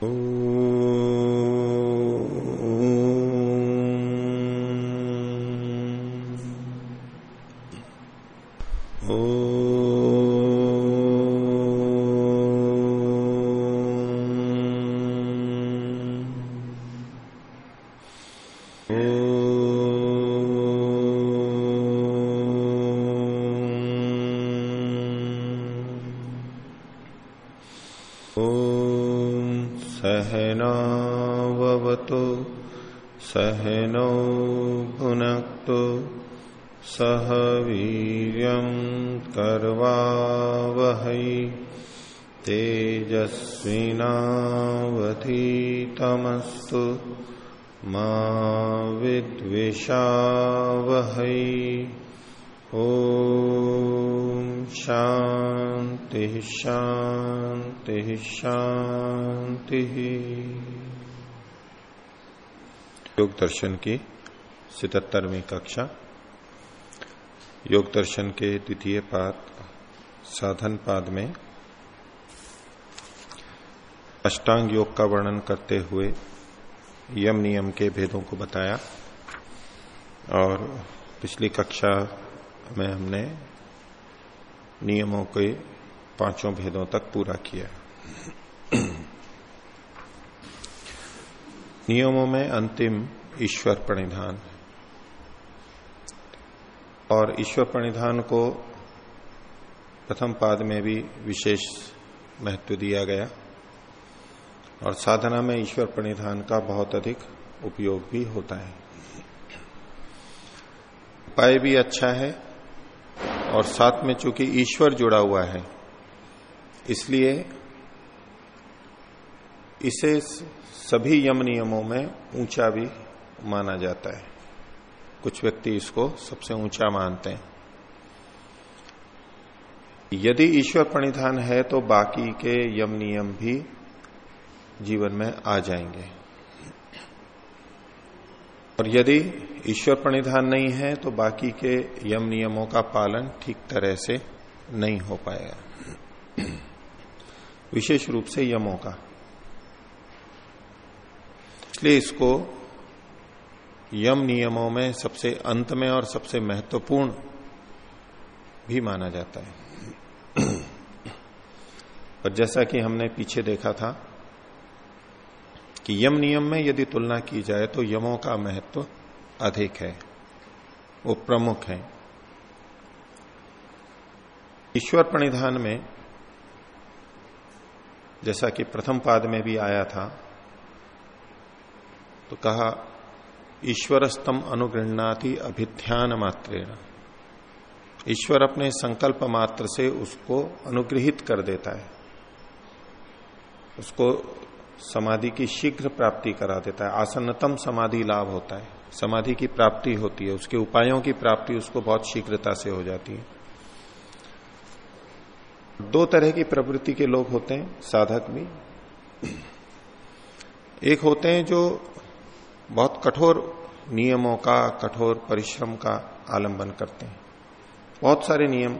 Oh. मा विद्विषावहै। ओ शांति शांति शांति योग दर्शन की सितहत्तरवीं कक्षा। योग दर्शन के द्वितीय पाद, साधन पाद में अष्टांग योग का वर्णन करते हुए यम नियम के भेदों को बताया और पिछली कक्षा में हमने नियमों के पाँचों भेदों तक पूरा किया। नियमों में अंतिम ईश्वर प्रणिधान और ईश्वर प्रणिधान को प्रथम पाद में भी विशेष महत्व दिया गया। और साधना में ईश्वर प्रणिधान का बहुत अधिक उपयोग भी होता है। उपाय भी अच्छा है और साथ में चूँकि ईश्वर जुड़ा हुआ है, इसलिए इसे सभी यम नियमों में ऊँचा भी माना जाता है। कुछ व्यक्ति इसको सबसे ऊँचा मानते हैं। यदि ईश्वर प्रणिधान है तो बाकी के यम नियम भी जीवन में आ जाएँगे। और यदि ईश्वर प्रणिधान नहीं है तो बाकी के यम नियमों का पालन ठीक तरह से नहीं हो पाएगा। विशेष रूप से यमों का। इसलिए इसको यम नियमों में सबसे अंत में और सबसे महत्वपूर्ण भी माना जाता है। और जैसा कि हमने पीछे देखा था कि यम नियम में यदि तुलना की जाए तो यमों का महत्व अधिक है। वो प्रमुख है। ईश्वर प्रणिधान में, जैसा कि प्रथम पाद में भी आया था तो कहा, ईश्वरस्तम अनुगृहणाति अभिध्यान मात्रेण। ईश्वर अपने संकल्प मात्र से उसको अनुग्रहित कर देता है। उसको समाधि की शीघ्र प्राप्ति करा देता है। आसन्नतम समाधि लाभ होता है। समाधि की प्राप्ति होती है। उसके उपायों की प्राप्ति उसको बहुत शीघ्रता से हो जाती है। दो तरह की प्रवृत्ति के लोग होते हैं, साधक भी। एक होते हैं जो बहुत कठोर नियमों का, कठोर परिश्रम का आलंबन करते हैं। बहुत सारे नियम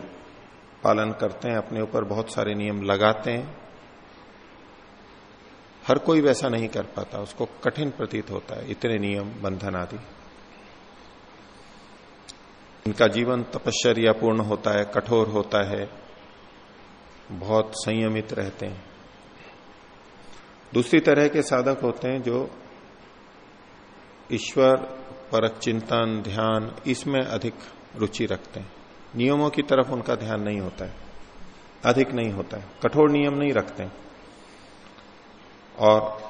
पालन करते हैं, अपने ऊपर बहुत सारे नियम लगाते हैं। हर कोई वैसा नहीं कर पाता, उसको कठिन प्रतीत होता है, इतने नियम, बंधन आदि। इनका जीवन तपश्चर्या पूर्ण होता है, कठोर होता है, बहुत संयमित रहते हैं। दूसरी तरह के साधक होते हैं जो ईश्वर, परक चिंतन, ध्यान, इसमें अधिक रुचि रखते हैं। नियमों की तरफ़ उनका ध्यान नहीं होता है, अधिक नहीं होता है, कठोर नियम नहीं रखते हैं। और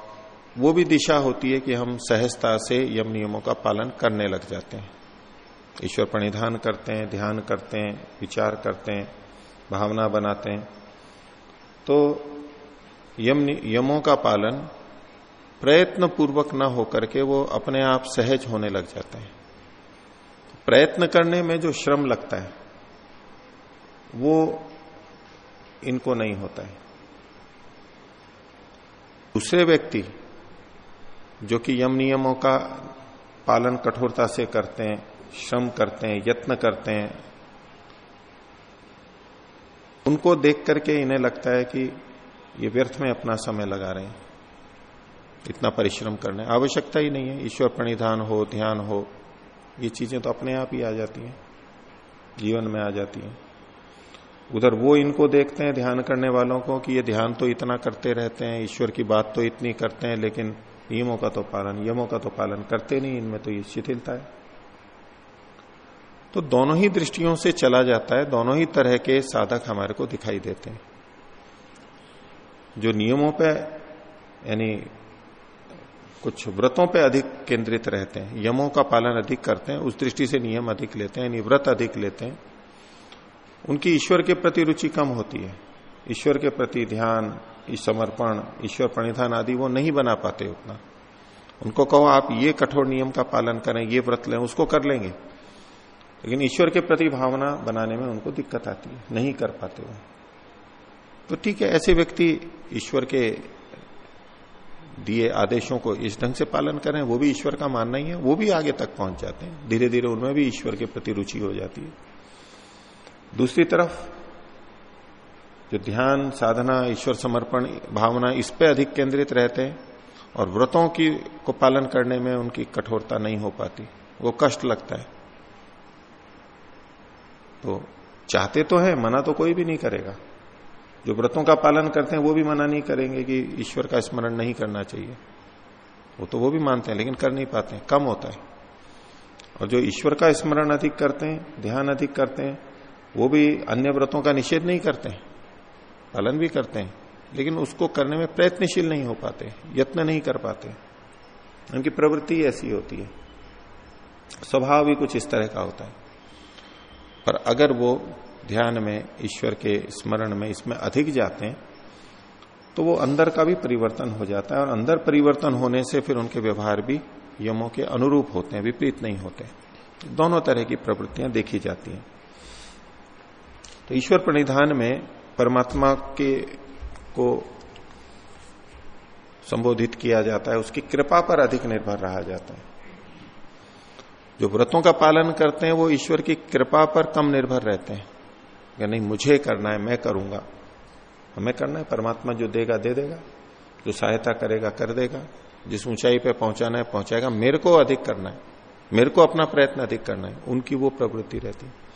वो भी दिशा होती है कि हम सहजता से यम नियमों का पालन करने लग जाते हैं। ईश्वर प्रणिधान करते हैं, ध्यान करते हैं, विचार करते हैं, भावना बनाते हैं। तो यम यमों का पालन प्रयत्न पूर्वक न होकर के वो अपने आप सहज होने लग जाते हैं। प्रयत्न करने में जो श्रम लगता है, वो इनको नहीं होता है। दूसरे व्यक्ति, जो कि यम नियमों का पालन कठोरता से करते हैं, श्रम करते हैं, यत्न करते हैं, उनको देख करके इन्हें लगता है कि ये व्यर्थ में अपना समय लगा रहे हैं। इतना परिश्रम करने, आवश्यकता ही नहीं है। ईश्वर प्रणिधान हो, ध्यान हो, ये चीज़ें तो अपने आप ही आ जाती हैं, जीवन में आ जाती हैं। उधर वो इनको देखते हैं ध्यान करने वालों को कि ये ध्यान तो इतना करते रहते हैं, ईश्वर की बात तो इतनी करते हैं, लेकिन नियमों का तो पालन यमों का तो पालन करते नहीं, इनमें तो ये शिथिलता है। तो दोनों ही दृष्टियों से चला जाता है, दोनों ही तरह के साधक हमारे को दिखाई देते हैं। जो नियमों पे, यानी कुछ व्रतों पे अधिक केंद्रित रहते हैं, यमों का पालन अधिक करते हैं, उस दृष्टि से नियम अधिक लेते हैं, यानी व्रत अधिक लेते हैं उनकी ईश्वर के प्रति रुचि कम होती है। ईश्वर के प्रति ध्यान समर्पण, ईश्वर प्रणिधान आदि वो नहीं बना पाते उतना। उनको कहो, आप ये कठोर नियम का पालन करें, ये व्रत लें, उसको कर लेंगे। लेकिन ईश्वर के प्रति भावना बनाने में उनको दिक्कत आती है, नहीं कर पाते वो। तो ठीक है, ऐसे व्यक्ति ईश्वर के दिए आदेशों को इस ढंग से पालन करें, वो भी ईश्वर का मानना ही है, वो भी आगे तक पहुँच जाते हैं। धीरे धीरे उनमें भी ईश्वर के प्रति रुचि हो जाती है। दूसरी तरफ़, जो ध्यान, साधना, ईश्वर समर्पण, भावना इस पे अधिक केंद्रित रहते हैं और व्रतों की, को पालन करने में उनकी कठोरता नहीं हो पाती, वो कष्ट लगता है। तो चाहते तो है, मना तो कोई भी नहीं करेगा। जो व्रतों का पालन करते हैं, वो भी मना नहीं करेंगे कि ईश्वर का स्मरण नहीं करना चाहिए। वो तो वो भी मानते हैं, लेकिन कर नहीं पाते हैं, कम होता है। और जो ईश्वर का स्मरण अधिक करते हैं, ध्यान अधिक करते हैं वो भी अन्य व्रतों का निषेध नहीं करते पालन भी करते हैं, लेकिन उसको करने में प्रयत्नशील नहीं हो पाते, यत्न नहीं कर पाते। उनकी प्रवृत्ति ऐसी होती है। स्वभाव भी कुछ इस तरह का होता है। पर अगर वो ध्यान में, ईश्वर के स्मरण में इसमें अधिक जाते हैं तो वो अंदर का भी परिवर्तन हो जाता है और अंदर परिवर्तन होने से फिर उनके व्यवहार भी यमों के अनुरूप होते हैं, विपरीत नहीं होते। दोनों तरह की प्रवृत्तियाँ देखी जाती हैं। तो ईश्वर प्रणिधान में परमात्मा के को संबोधित किया जाता है, उसकी कृपा पर अधिक निर्भर रहा जाता है। जो व्रतों का पालन करते हैं, वो ईश्वर की कृपा पर कम निर्भर रहते हैं। या नहीं, मुझे करना है, मैं करूँगा। हमें करना है, परमात्मा जो देगा, दे देगा। जो सहायता करेगा, कर देगा। जिस ऊंचाई पे पहुंचाना है, पहुंचाएगा। मेरे को अधिक करना है। मेरे को अपना प्रयत्न अधिक करना है। उनकी वो प्रवृत्ति रहती है।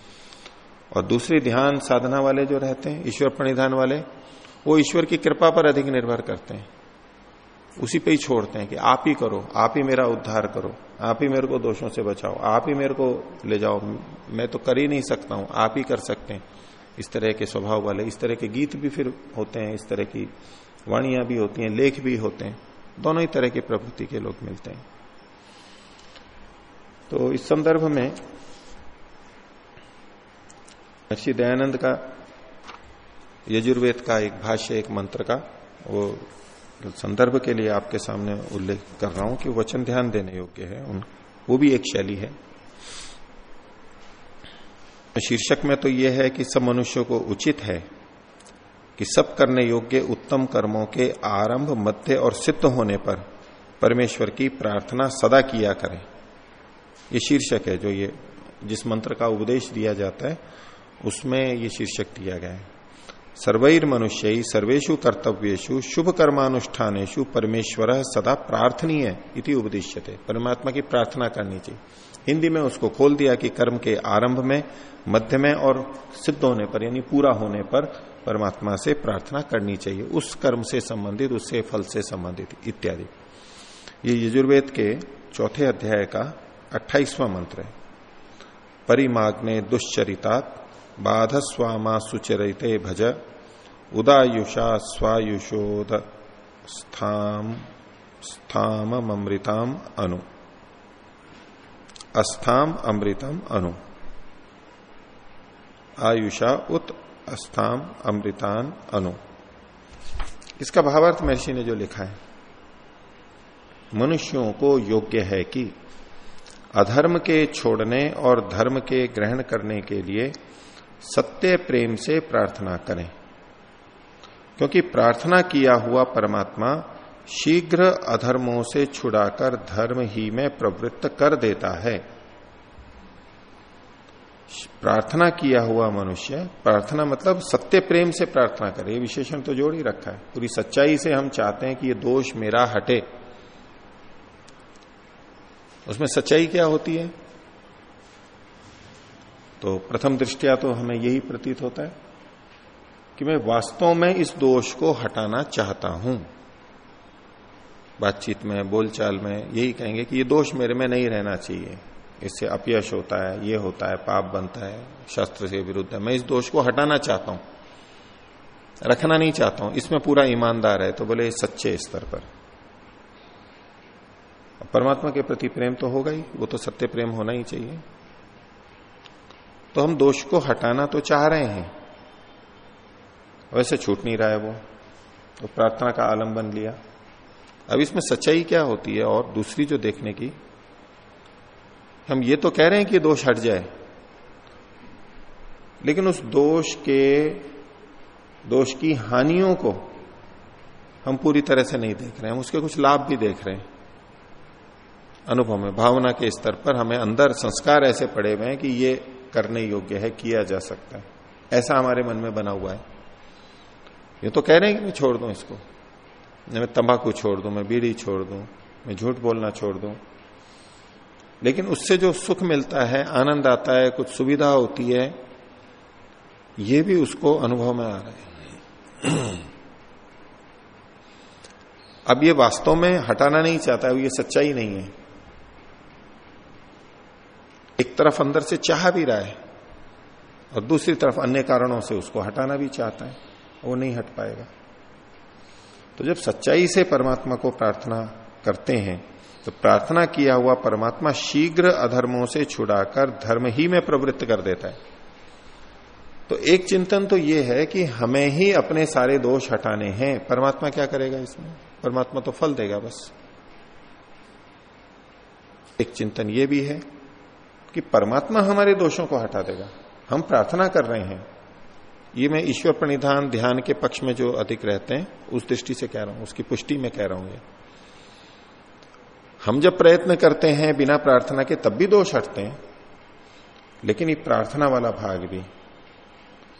और दूसरी ध्यान साधना वाले जो रहते हैं, ईश्वर प्रणिधान वाले, वो ईश्वर की कृपा पर अधिक निर्भर करते हैं। उसी पे ही छोड़ते हैं कि आप ही करो, आप ही मेरा उद्धार करो, आप ही मेरे को दोषों से बचाओ, आप ही मेरे को ले जाओ। मैं तो कर ही नहीं सकता हूँ, आप ही कर सकते हैं। इस तरह के स्वभाव वाले, इस तरह के गीत भी फिर होते हैं, इस तरह की वाणियाँ भी होती हैं, लेख भी होते हैं। दोनों ही तरह की प्रवृत्ति के लोग मिलते हैं। तो इस संदर्भ में महर्षि दयानंद का यजुर्वेद का एक भाष्य, एक मंत्र का, वो संदर्भ के लिए आपके सामने उल्लेख कर रहा हूँ कि वचन ध्यान देने योग्य है। उन, वो भी एक शैली है। शीर्षक में तो यह है कि सब मनुष्यों को उचित है कि सब करने योग्य उत्तम कर्मों के आरंभ, मध्य और सिद्ध होने पर परमेश्वर की प्रार्थना सदा किया करें। ये शीर्षक है जो ये, जिस मंत्र का उपदेश दिया जाता है उसमें ये शीर्षक दिया गया है। सर्वैर मनुष्य सर्वेशु कर्तव्यु शुभ कर्मानुष्ठानेशु परमेश्वर सदा प्रार्थनीय इति उपदेश्य परमात्मा की प्रार्थना करनी चाहिए। हिंदी में उसको खोल दिया कि कर्म के आरंभ में, मध्य में और सिद्ध होने पर, यानी पूरा होने पर परमात्मा से प्रार्थना करनी चाहिए। उस कर्म से संबंधित, उससे फल से संबंधित इत्यादि। ये यजुर्वेद के चौथे अध्याय का अट्ठाईसवां मंत्र है। परिमाग्ने दुश्चरितात बाध स्वामा सुचरिते भज, उदायुषा स्वायुषोद स्थाम अमृताम अनु। अस्थाम अमृतम अनु। आयुषा उत अस्थाम अमृतान अनु। इसका भावार्थ महर्षि ने जो लिखा है, मनुष्यों को योग्य है कि अधर्म के छोड़ने और धर्म के ग्रहण करने के लिए सत्य प्रेम से प्रार्थना करें। क्योंकि प्रार्थना किया हुआ परमात्मा शीघ्र अधर्मों से छुड़ाकर धर्म ही में प्रवृत्त कर देता है। प्रार्थना किया हुआ मनुष्य, प्रार्थना मतलब सत्य प्रेम से प्रार्थना करे। विशेषण तो जोड़ ही रखा है। पूरी सच्चाई से हम चाहते हैं कि ये दोष मेरा हटे। उसमें सच्चाई क्या होती है? तो प्रथम दृष्टिया तो हमें यही प्रतीत होता है कि मैं वास्तव में इस दोष को हटाना चाहता हूँ। बातचीत में, बोलचाल में यही कहेंगे कि ये दोष मेरे में नहीं रहना चाहिए। इससे अपयश होता है, ये होता है, पाप बनता है, शस्त्र से विरुद्ध है। मैं इस दोष को हटाना चाहता हूँ, रखना नहीं चाहता हूँ। इसमें पूरा ईमानदार है तो बोले सच्चे स्तर पर। परमात्मा के प्रति प्रेम तो होगा ही, वो तो सत्य प्रेम होना ही चाहिए। तो हम दोष को हटाना तो चाह रहे हैं। वैसे छूट नहीं रहा है वो। तो प्रार्थना का आलंबन लिया। अब इसमें सच्चाई क्या होती है और दूसरी जो देखने की? हम ये तो कह रहे हैं कि दोष हट जाए। लेकिन उस दोष के, दोष की हानियों को हम पूरी तरह से नहीं देख रहे हैं। हम उसके कुछ लाभ भी देख रहे हैं। अनुभव में, भावना के स्तर पर हमें अंदर संस्कार ऐसे पड़े हुए हैं कि ये करने योग्य है, किया जा सकता है। ऐसा हमारे मन में बना हुआ है। ये तो कह रहे हैं कि मैं छोड़ दूँ इसको। मैं तंबाकू छोड़ दूँ, मैं बीड़ी छोड़ दूँ, मैं झूठ बोलना छोड़ दूँ। लेकिन उससे जो सुख मिलता है, आनंद आता है, कुछ सुविधा होती है, ये भी उसको अनुभव में आ रहा है। अब ये वास्तव में हटाना नहीं चाहता है ये सच्चाई नहीं है। एक तरफ़ अंदर से चाह भी रहा है और दूसरी तरफ़ अन्य कारणों से उसको हटाना भी चाहता है, वो नहीं हट पाएगा। तो जब सच्चाई से परमात्मा को प्रार्थना करते हैं तो प्रार्थना किया हुआ परमात्मा शीघ्र अधर्मों से छुड़ाकर धर्म ही में प्रवृत्त कर देता है। तो एक चिंतन तो यह है कि हमें ही अपने सारे दोष हटाने हैं। परमात्मा क्या करेगा इसमें? परमात्मा तो फल देगा बस। एक चिंतन ये भी है कि परमात्मा हमारे दोषों को हटा देगा। हम प्रार्थना कर रहे हैं। ये मैं ईश्वर प्रणिधान ध्यान के पक्ष में जो अधिक रहते हैं, उस दृष्टि से कह रहा हूँ, उसकी पुष्टि में कह रहा हूँ ये। हम जब प्रयत्न करते हैं बिना प्रार्थना के, तब भी दोष हटते हैं। लेकिन ये प्रार्थना वाला भाग भी।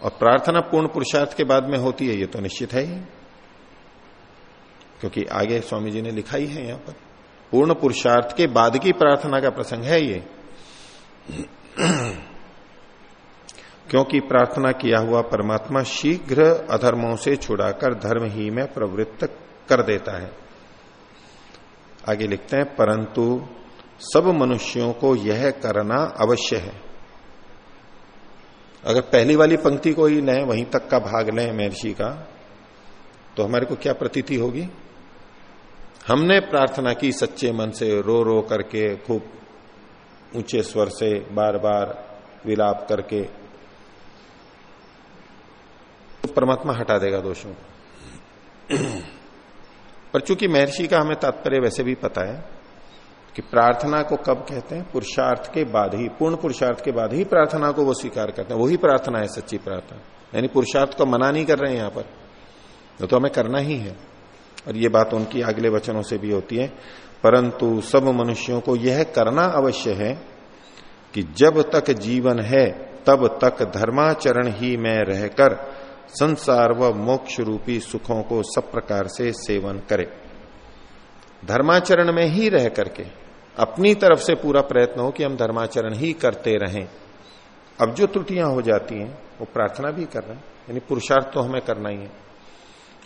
और प्रार्थना पूर्ण पुरुषार्थ के बाद में होती है, ये तो निश्चित है ही। क्योंकि आगे स्वामी जी ने लिखा ही है यहाँ पर। पूर्ण पुरुषार्थ के बाद की प्रार्थना का प्रसंग है ये। क्योंकि प्रार्थना किया हुआ परमात्मा शीघ्र अधर्मों से छुड़ाकर धर्म ही में प्रवृत्त कर देता है। आगे लिखते हैं, परंतु सब मनुष्यों को यह करना अवश्य है। अगर पहली वाली पंक्ति को ही लें, वहीं तक का भाग लें महर्षि का तो हमारे को क्या प्रतीति होगी? हमने प्रार्थना की सच्चे मन से रो रो करके, खूब ऊँचे स्वर से बार बार विलाप करके तो परमात्मा हटा देगा दोषों को। पर चूँकि महर्षि का हमें तात्पर्य वैसे भी पता है कि प्रार्थना को कब कहते हैं? पुरुषार्थ के बाद ही पूर्ण पुरुषार्थ के बाद ही प्रार्थना को वो स्वीकार करते हैं। वही प्रार्थना है सच्ची प्रार्थना। यानी पुरुषार्थ को मना नहीं कर रहे हैं यहाँ पर। तो, हमें करना ही है। और ये बात उनकी अगले वचनों से भी होती है। परंतु सब मनुष्यों को यह करना अवश्य है कि जब तक जीवन है, तब तक धर्माचरण ही में रहकर संसार व मोक्ष रूपी सुखों को सब प्रकार से सेवन करे। धर्माचरण में ही रह करके, अपनी तरफ़ से पूरा प्रयत्न हो कि हम धर्माचरण ही करते रहें। अब जो त्रुटियाँ हो जाती हैं, वो प्रार्थना भी कर रहे हैं, यानी पुरुषार्थ तो हमें करना ही है।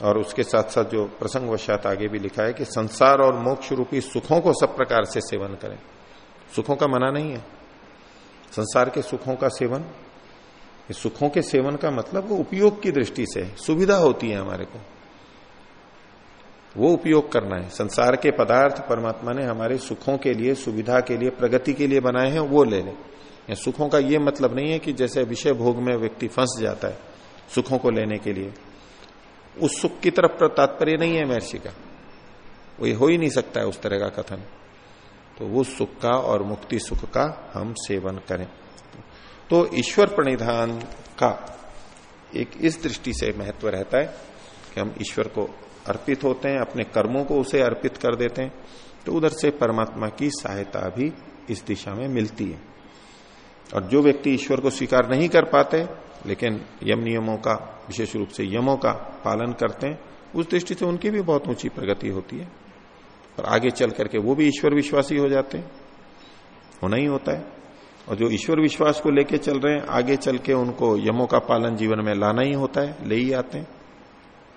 और उसके साथ साथ जो प्रसंग वशात आगे भी लिखा है कि संसार और मोक्ष रूपी सुखों को सब प्रकार से सेवन करें। सुखों का मना नहीं है। संसार के सुखों का सेवन सुखों के सेवन का मतलब वो उपयोग की दृष्टि से सुविधा होती है हमारे को। वो उपयोग करना है। संसार के पदार्थ परमात्मा ने हमारे सुखों के लिए, सुविधा के लिए, प्रगति के लिए बनाए हैं, वो ले लें। सुखों का ये मतलब नहीं है कि जैसे विषय भोग में व्यक्ति फंस जाता है सुखों को लेने के लिए। उस सुख की तरफ़ तात्पर्य नहीं है महर्षि का। वो ये हो ही नहीं सकता है उस तरह का कथन। तो वो सुख का और मुक्ति सुख का हम सेवन करें। तो ईश्वर प्रणिधान का एक इस दृष्टि से महत्व रहता है कि हम ईश्वर को अर्पित होते हैं, अपने कर्मों को उसे अर्पित कर देते हैं तो उधर से परमात्मा की सहायता भी इस दिशा में मिलती है। और जो व्यक्ति ईश्वर को स्वीकार नहीं कर पाते, लेकिन यम नियमों का, विशेष रूप से यमों का पालन करते हैं, उस दृष्टि से उनकी भी बहुत ऊँची प्रगति होती है। और आगे चल करके वो भी ईश्वर विश्वासी हो जाते हैं। होना ही होता है। और जो ईश्वर विश्वास को लेके चल रहे हैं, आगे चल के उनको यमों का पालन जीवन में लाना ही होता है, ले ही आते हैं।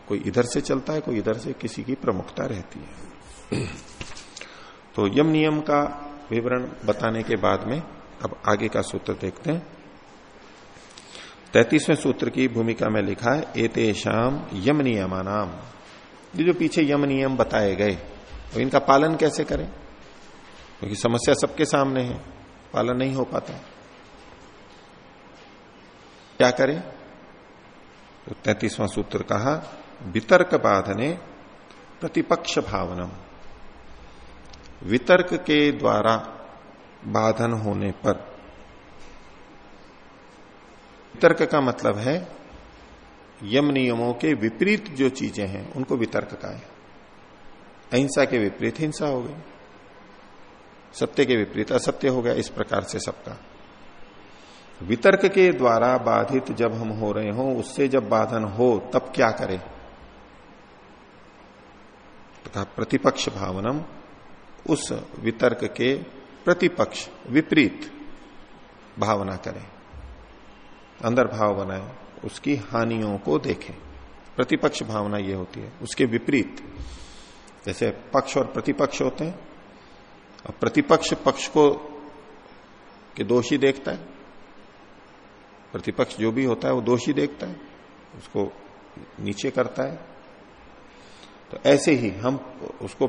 कोई इधर से चलता है, कोई इधर से किसी की प्रमुखता रहती है। तो यम नियम का विवरण बताने के बाद में अब आगे का सूत्र देखते हैं। तैतीसवें सूत्र की भूमिका में लिखा है, एते शाम यम नियमानाम। ये जो पीछे यम नियम बताए गए तो इनका पालन कैसे करें? क्योंकि तो समस्या सबके सामने है, पालन नहीं हो पाता। क्या करें? तो तैतीसवां सूत्र कहा, वितर्क बाधने प्रतिपक्ष भावनम। वितर्क के द्वारा बाधन होने पर। वितर्क का मतलब है, यम नियमों के विपरीत जो चीज़ें हैं, उनको वितर्क का है। अहिंसा के विपरीत हिंसा हो गई। सत्य के विपरीत असत्य हो गया, इस प्रकार से सबका। वितर्क के द्वारा बाधित जब हम हो रहे हो, उससे जब बाधन हो, तब क्या करें? तथा प्रतिपक्ष भावनम, उस वितर्क के प्रतिपक्ष, विपरीत भावना करें। अंदर भाव बनाए, उसकी हानियों को देखें। प्रतिपक्ष भावना यह होती है, उसके विपरीत। जैसे पक्ष और प्रतिपक्ष होते हैं और प्रतिपक्ष पक्ष को के दोषी देखता है, प्रतिपक्ष जो भी होता है वो दोषी देखता है, उसको नीचे करता है। तो ऐसे ही हम उसको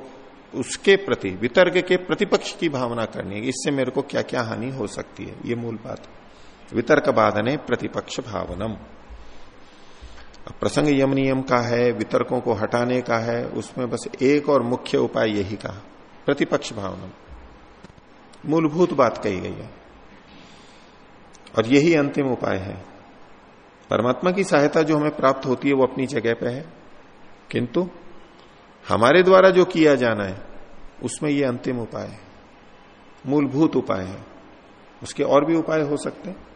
उसके प्रति, वितर्क के प्रतिपक्ष की भावना करनी है, इससे मेरे को क्या क्या हानि हो सकती है, ये मूल बात वितर्क बाधने प्रतिपक्ष भावनम। प्रसंग यम नियम का है, वितर्कों को हटाने का है, उसमें बस एक और मुख्य उपाय यही कहा, प्रतिपक्ष भावनम। मूलभूत बात कही गई है। और यही अंतिम उपाय है। परमात्मा की सहायता जो हमें प्राप्त होती है, वो अपनी जगह पे है। किंतु, हमारे द्वारा जो किया जाना है उसमें ये अंतिम उपाय है। मूलभूत उपाय है। उसके और भी उपाय हो सकते हैं।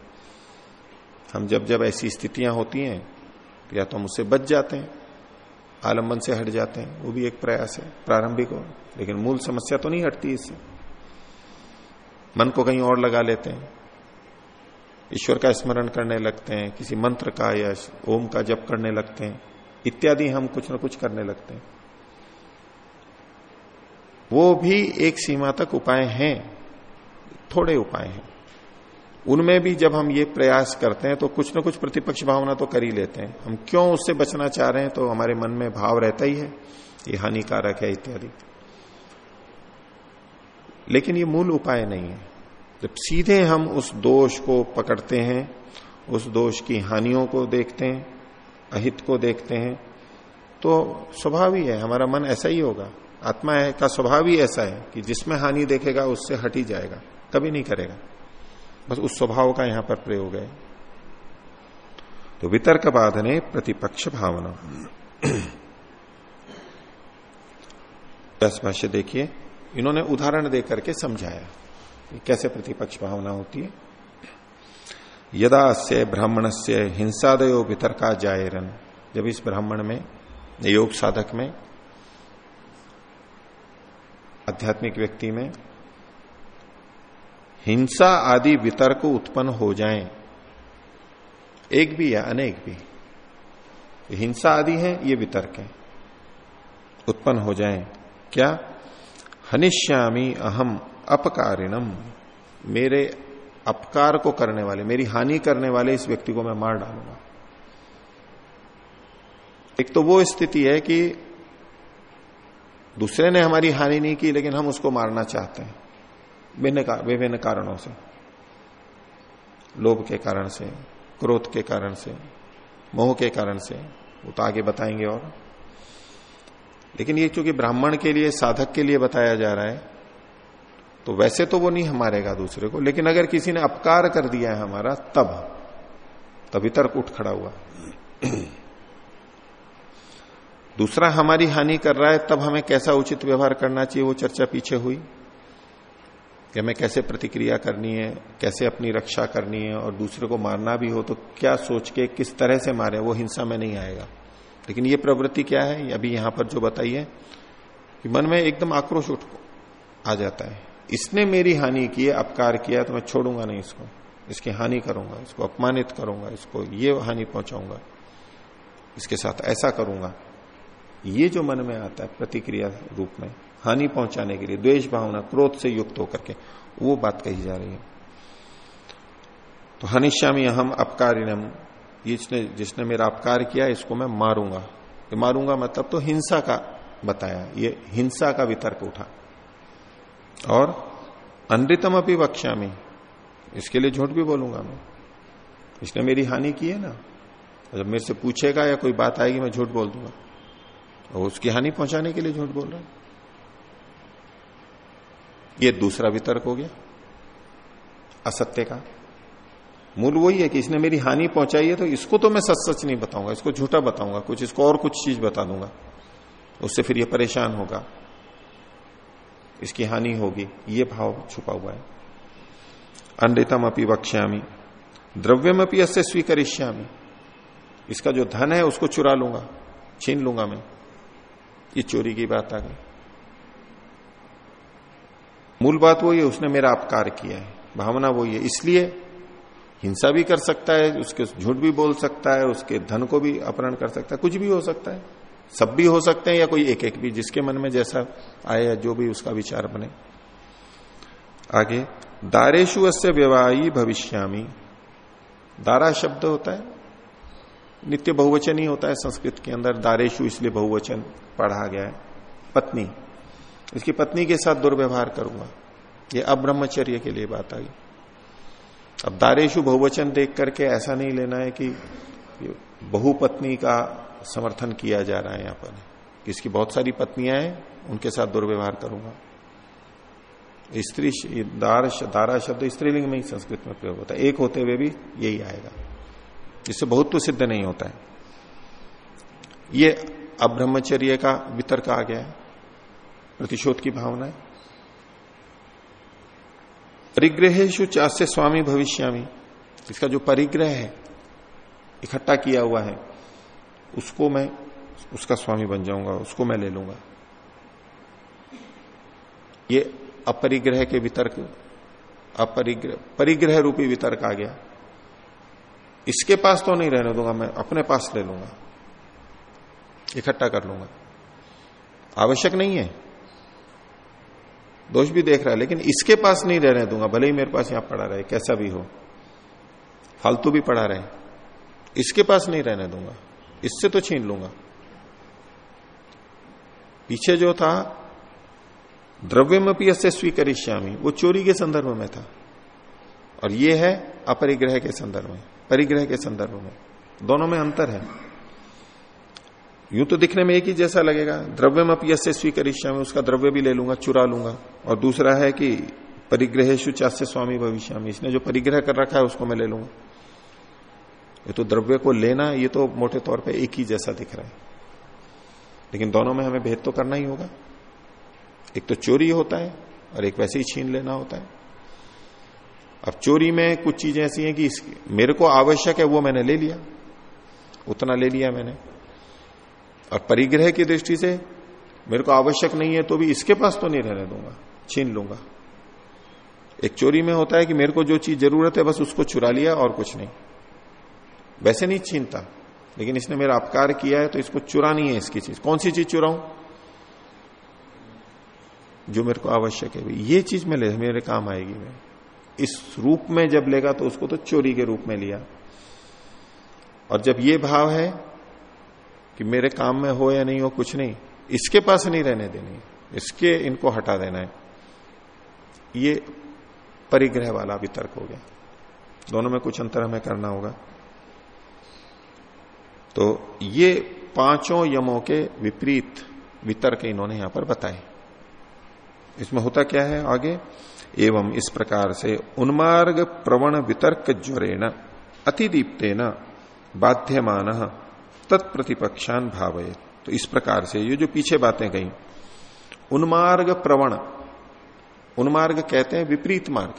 हम जब जब ऐसी स्थितियाँ होती हैं, या तो हम उससे बच जाते हैं, आलंबन से हट जाते हैं, वो भी एक प्रयास है, प्रारंभिक हो। लेकिन मूल समस्या तो नहीं हटती इससे। मन को कहीं और लगा लेते हैं। ईश्वर का स्मरण करने लगते हैं, किसी मंत्र का या ओम का जप करने लगते हैं। इत्यादि हम कुछ ना कुछ करने लगते हैं। वो भी एक सीमा तक उपाय हैं, थोड़े उपाय हैं। उनमें भी जब हम ये प्रयास करते हैं तो कुछ ना कुछ प्रतिपक्ष भावना तो कर ही लेते हैं। हम क्यों उससे बचना चाह रहे हैं तो हमारे मन में भाव रहता ही है, ये हानिकारक है इत्यादि। लेकिन ये मूल उपाय नहीं है। जब सीधे हम उस दोष को पकड़ते हैं, उस दोष की हानियों को देखते हैं, अहित को देखते हैं तो स्वभाव ही है, हमारा मन ऐसा ही होगा। आत्मा है, का स्वभाव ही ऐसा है कि जिसमें हानि देखेगा, उससे हट ही जाएगा, कभी नहीं करेगा। बस उस स्वभाव का यहाँ पर प्रयोग है। तो वितर्क बाधने प्रतिपक्ष भावना। दस भाष्य देखिए। इन्होंने उदाहरण देकर के समझाया कैसे प्रतिपक्ष भावना होती है। यदा से ब्राह्मण से हिंसादयो वितर्का जायरन। जब इस ब्राह्मण में योग साधक में आध्यात्मिक व्यक्ति में, हिंसा आदि वितर्क उत्पन्न हो जाएँ। एक भी या अनेक भी। हिंसा आदि है, ये वितर्क है। उत्पन्न हो जाएँ। क्या? हनिश्यामी अहम अपकारिणम। मेरे अपकार को करने वाले, मेरी हानि करने वाले इस व्यक्ति को मैं मार डालूँगा। एक तो वो स्थिति है कि दूसरे ने हमारी हानि नहीं की, लेकिन हम उसको मारना चाहते हैं। विभिन्न कारणों से। लोभ के कारण से, क्रोध के कारण से, मोह के कारण से। वो तो आगे बताएँगे और। लेकिन ये क्योंकि ब्राह्मण के लिए, साधक के लिए बताया जा रहा है तो वैसे तो वो नहीं हमारेगा दूसरे को, लेकिन अगर किसी ने अपकार कर दिया है हमारा, तब, तभी तर्क उठ खड़ा हुआ। दूसरा, हमारी हानि कर रहा है, तब हमें कैसा उचित व्यवहार करना चाहिए, वो चर्चा पीछे हुई। कि हमें कैसे प्रतिक्रिया करनी है, कैसे अपनी रक्षा करनी है, और दूसरे को मारना भी हो तो क्या सोच के किस तरह से मारे, वो हिंसा में नहीं आएगा। लेकिन ये प्रवृत्ति क्या है अभी यहाँ पर जो बताइए, कि मन में एकदम आक्रोश उठ आ जाता है। इसने मेरी हानि की है, अपकार किया तो मैं छोड़ूँगा नहीं इसको। इसकी हानि करूँगा, इसको अपमानित करूँगा, इसको ये हानि पहुंचाऊँगा, इसके साथ ऐसा करूँगा। ये जो मन में आता है, प्रतिक्रिया रूप में, हानि पहुँचाने के लिए, द्वेष भावना, क्रोध से युक्त होकर के, वो बात कही जा रही है। तो हनिश्यामी हम अपकारिणम जिसने जिसने मेरा अपकार किया, इसको मैं मारूँगा। तो मारूँगा मतलब तो हिंसा का बताया, ये हिंसा का वितर्क उठा। और अनृतम अपनी वक्ष्यामी, इसके लिए झूठ भी बोलूँगा मैं। इसने मेरी हानि की है ना? जब मेरे से पूछेगा या कोई बात आएगी, मैं झूठ बोल दूँगा। और उसकी हानि पहुँचाने के लिए झूठ बोल रहा है। ये दूसरा वितर्क हो गया। असत्य का। मूल वही है कि इसने मेरी हानि पहुंचाई है तो इसको तो मैं सच सच नहीं बताऊँगा, इसको झूठा बताऊँगा, कुछ इसको और कुछ चीज़ बता दूँगा। उससे फिर ये परेशान होगा। इसकी हानि होगी। ये भाव छुपा हुआ है। अंडितम अपनी वक्ष्यामी। द्रव्यम अपनी अस्य स्वीकरिष्यामी। इसका जो धन है, उसको चुरा लूँगा। छीन लूँगा मैं। ये चोरी की बात आ गई। मूल बात वही है उसने मेरा अपकार किया है, भावना वही है इसलिए हिंसा भी कर सकता है, उसके झूठ भी बोल सकता है, उसके धन को भी अपहरण कर सकता है, कुछ भी हो सकता है। सब भी हो सकते हैं या कोई एक एक भी, जिसके मन में जैसा आए या जो भी उसका विचार बने। आगे दारेशु अस्य व्यवाही भविष्यामी। दारा शब्द होता है नित्य बहुवचन ही होता है संस्कृत के अंदर, दारेशु इसलिए बहुवचन पढ़ा गया है। पत्नी। इसकी पत्नी के साथ दुर्व्यवहार करूँगा। ये अब्रह्मचर्य के लिए बात आई। अब दारेशु बहुवचन देख करके ऐसा नहीं लेना है कि बहुपत्नी का समर्थन किया जा रहा है यहाँ पर। इसकी बहुत सारी पत्नियाँ हैं, उनके साथ दुर्व्यवहार करूँगा। स्त्री दार दारा शब्द स्त्रीलिंग में ही संस्कृत में प्रयोग होता है। एक होते हुए भी यही आएगा। इससे बहुत तो सिद्ध नहीं होता है। ये अब्रह्मचर्य का वितर्क आ गया है। प्रतिशोध की भावना है। परिग्रहेशु चास्य स्वामी भविष्यामी। इसका जो परिग्रह है, इकट्ठा किया हुआ है, उसको मैं, उसका स्वामी बन जाऊँगा, उसको मैं ले लूँगा। ये अपरिग्रह के वितर्क अपरिग्रह परिग्रह रूपी वितर्क आ गया। इसके पास तो नहीं रहने दूँगा, मैं अपने पास ले लूँगा। इकट्ठा कर लूँगा। आवश्यक नहीं है। दोष भी देख रहा है, लेकिन इसके पास नहीं रहने दूँगा, भले ही मेरे पास यहाँ पड़ा रहे, कैसा भी हो। फालतू भी पड़ा रहे। इसके पास नहीं रहने दूँगा। इससे तो छीन लूँगा। पीछे जो था द्रव्य द्रव्यमपी से स्वीकरिष्यामी, वो चोरी के संदर्भ में था। और ये है अपरिग्रह के संदर्भ में। परिग्रह के संदर्भ में। दोनों में अंतर है। यूँ तो दिखने में एक ही जैसा लगेगा। द्रव्यम अपी से स्वीकरिष्यामी, उसका द्रव्य भी ले लूँगा, चुरा लूँगा। और दूसरा है कि परिग्रहेशु चास्य स्वामी भविष्य में इसने जो परिग्रह कर रखा है, उसको मैं ले लूँगा। ये तो द्रव्य को लेना, ये तो मोटे तौर पे एक ही जैसा दिख रहा है। लेकिन दोनों में हमें भेद तो करना ही होगा। एक तो चोरी होता है, और एक वैसे ही छीन लेना होता है। अब चोरी में कुछ चीज़ें ऐसी हैं कि मेरे को आवश्यक है, वो मैंने ले लिया। उतना ले लिया मैंने। और परिग्रह की दृष्टि से मेरे को आवश्यक नहीं है तो भी इसके पास तो नहीं रहने दूँगा, छीन लूँगा। एक चोरी में होता है कि मेरे को जो चीज़ ज़रूरत है, बस उसको चुरा लिया और कुछ नहीं। वैसे नहीं छीनता, लेकिन इसने मेरा अपकार किया है तो इसको चुरानी है इसकी चीज़। कौन सी चीज़ चुराऊं? जो मेरे को आवश्यक है। ये चीज़ में ले, मेरे काम आएगी। मैं इस रूप में जब लेगा तो उसको तो चोरी के रूप में लिया। और जब ये भाव है कि मेरे काम में हो या नहीं हो, कुछ नहीं, इसके पास नहीं रहने देनी, इसके इनको हटा देना है, ये परिग्रह वाला भी तर्क हो गया। दोनों में कुछ अंतर हमें करना होगा। तो ये पाँचों यमों के विपरीत वितर्क इन्होंने यहाँ पर बताए। इसमें होता क्या है आगे? एवं इस प्रकार से उन्मार्ग प्रवण वितर्क ज्वरेण, अतिदीप्तेन बाध्यमान तत्प्रतिपक्षान भावे तो इस प्रकार से ये जो पीछे बातें गई, उन्मार्ग प्रवण, उन्मार्ग कहते हैं विपरीत मार्ग,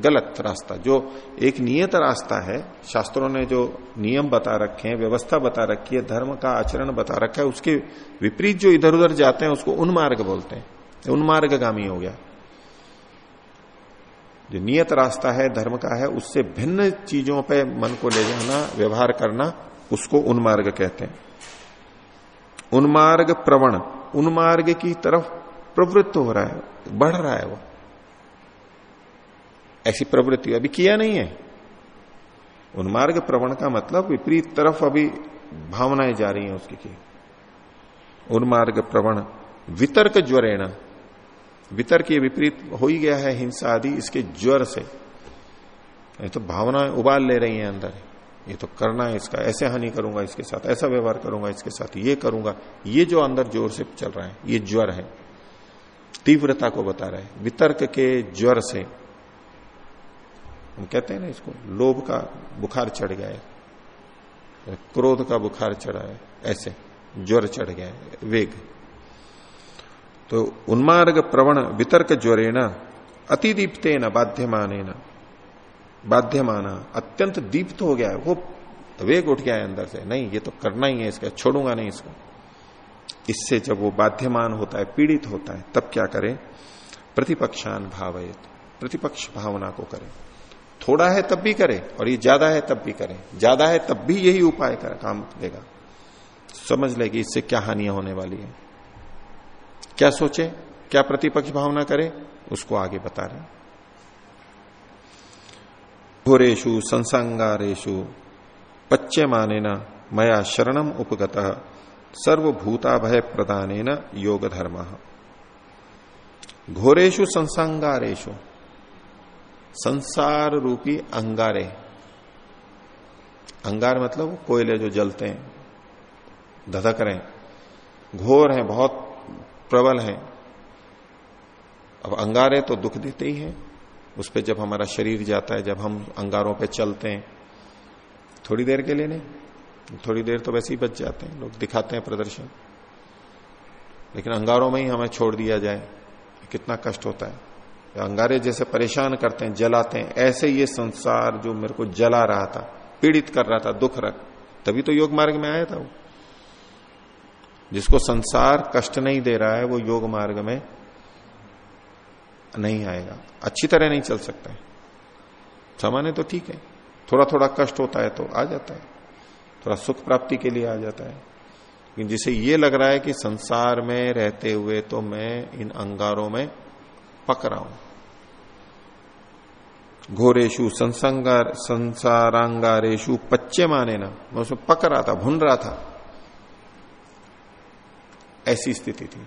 गलत रास्ता, जो एक नियत रास्ता है। शास्त्रों ने जो नियम बता रखे हैं, व्यवस्था बता रखी है, धर्म का आचरण बता रखा है, उसके विपरीत जो इधर उधर जाते हैं, उसको उन्मार्ग बोलते हैं। उन्मार्गगामी हो गया। जो नियत रास्ता है, धर्म का है, उससे भिन्न चीज़ों पे मन को ले जाना, व्यवहार करना, उसको उन्मार्ग कहते हैं। उन्मार्ग प्रवण, उन्मार्ग की तरफ़ प्रवृत्त हो रहा है, बढ़ रहा है वो। ऐसी प्रवृत्ति अभी किया नहीं है। उन्मार्ग प्रवण का मतलब विपरीत तरफ़ अभी भावनाएँ जा रही हैं उसकी। की उन्मार्ग प्रवण, वितर्क ज्वरेण वितर्क ये विपरीत हो ही गया है हिंसा आदि इसके ज्वर से। ये तो भावनाएँ उबाल ले रही हैं अंदर। ये तो करना है इसका, ऐसे हानि करूँगा इसके साथ, ऐसा व्यवहार करूँगा इसके साथ, ये करूँगा। ये जो अंदर ज़ोर से चल रहा है, ये ज्वर है, तीव्रता को बता रहा है। वितर्क के ज्वर से। हम कहते हैं ना इसको, लोभ का बुखार चढ़ गया है, क्रोध का बुखार चढ़ा है, ऐसे ज्वर चढ़ गया है, वेग। तो उन्मार्ग प्रवण वितर्क ज्वरेण अतिदीप्ते न बाध्यमाने बाध्यमाना अत्यंत दीप्त हो गया है, वो वेग उठ गया है अंदर से। नहीं, ये तो करना ही है इसका, छोड़ूँगा नहीं इसको। इससे जब वो बाध्यमान होता है, पीड़ित होता है, तब क्या करे? प्रतिपक्षान भावयत। प्रतिपक्ष भावना को करे। थोड़ा है तब भी करे, और ये ज़्यादा है तब भी करे। ज़्यादा है तब भी यही उपाय कर, काम देगा। समझ लेगी इससे क्या हानियाँ होने वाली है। क्या सोचे? क्या प्रतिपक्ष भावना करे? उसको आगे बता रहे घोरेशु संसंगारेशु पच्चे माने न मया शरणम उपगत सर्वभूताभय प्रदान योग धर्म घोरेशु संसंगारेशु संसार रूपी अंगारे। अंगार मतलब कोयले जो जलते हैं, धधक रहे घोर हैं, बहुत प्रबल हैं। अब अंगारे तो दुख देते ही हैं। उस पर जब हमारा शरीर जाता है, जब हम अंगारों पे चलते हैं, थोड़ी देर के लिए नहीं, थोड़ी देर तो वैसे ही बच जाते हैं। लोग दिखाते हैं प्रदर्शन। लेकिन अंगारों में ही हमें छोड़ दिया जाए, कितना कष्ट होता है। अंगारे जैसे परेशान करते हैं, जलाते हैं। ऐसे ये संसार जो मेरे को जला रहा था, पीड़ित कर रहा था, दुख रख, तभी तो योग मार्ग में आया था वो। जिसको संसार कष्ट नहीं दे रहा है, वो योग मार्ग में नहीं आएगा। अच्छी तरह नहीं चल सकता है। सामान्य तो ठीक है। थोड़ा थोड़ा कष्ट होता है तो आ जाता है। थोड़ा सुख प्राप्ति के लिए आ जाता है। लेकिन जिसे ये लग रहा है कि संसार में रहते हुए तो मैं इन अंगारों में पक रहा हूँ। घोरेशु संसंगार, संसारांगारेशु पच्चे माने ना, मैं उसमें पक रहा था, भुन रहा था। ऐसी स्थिति थी।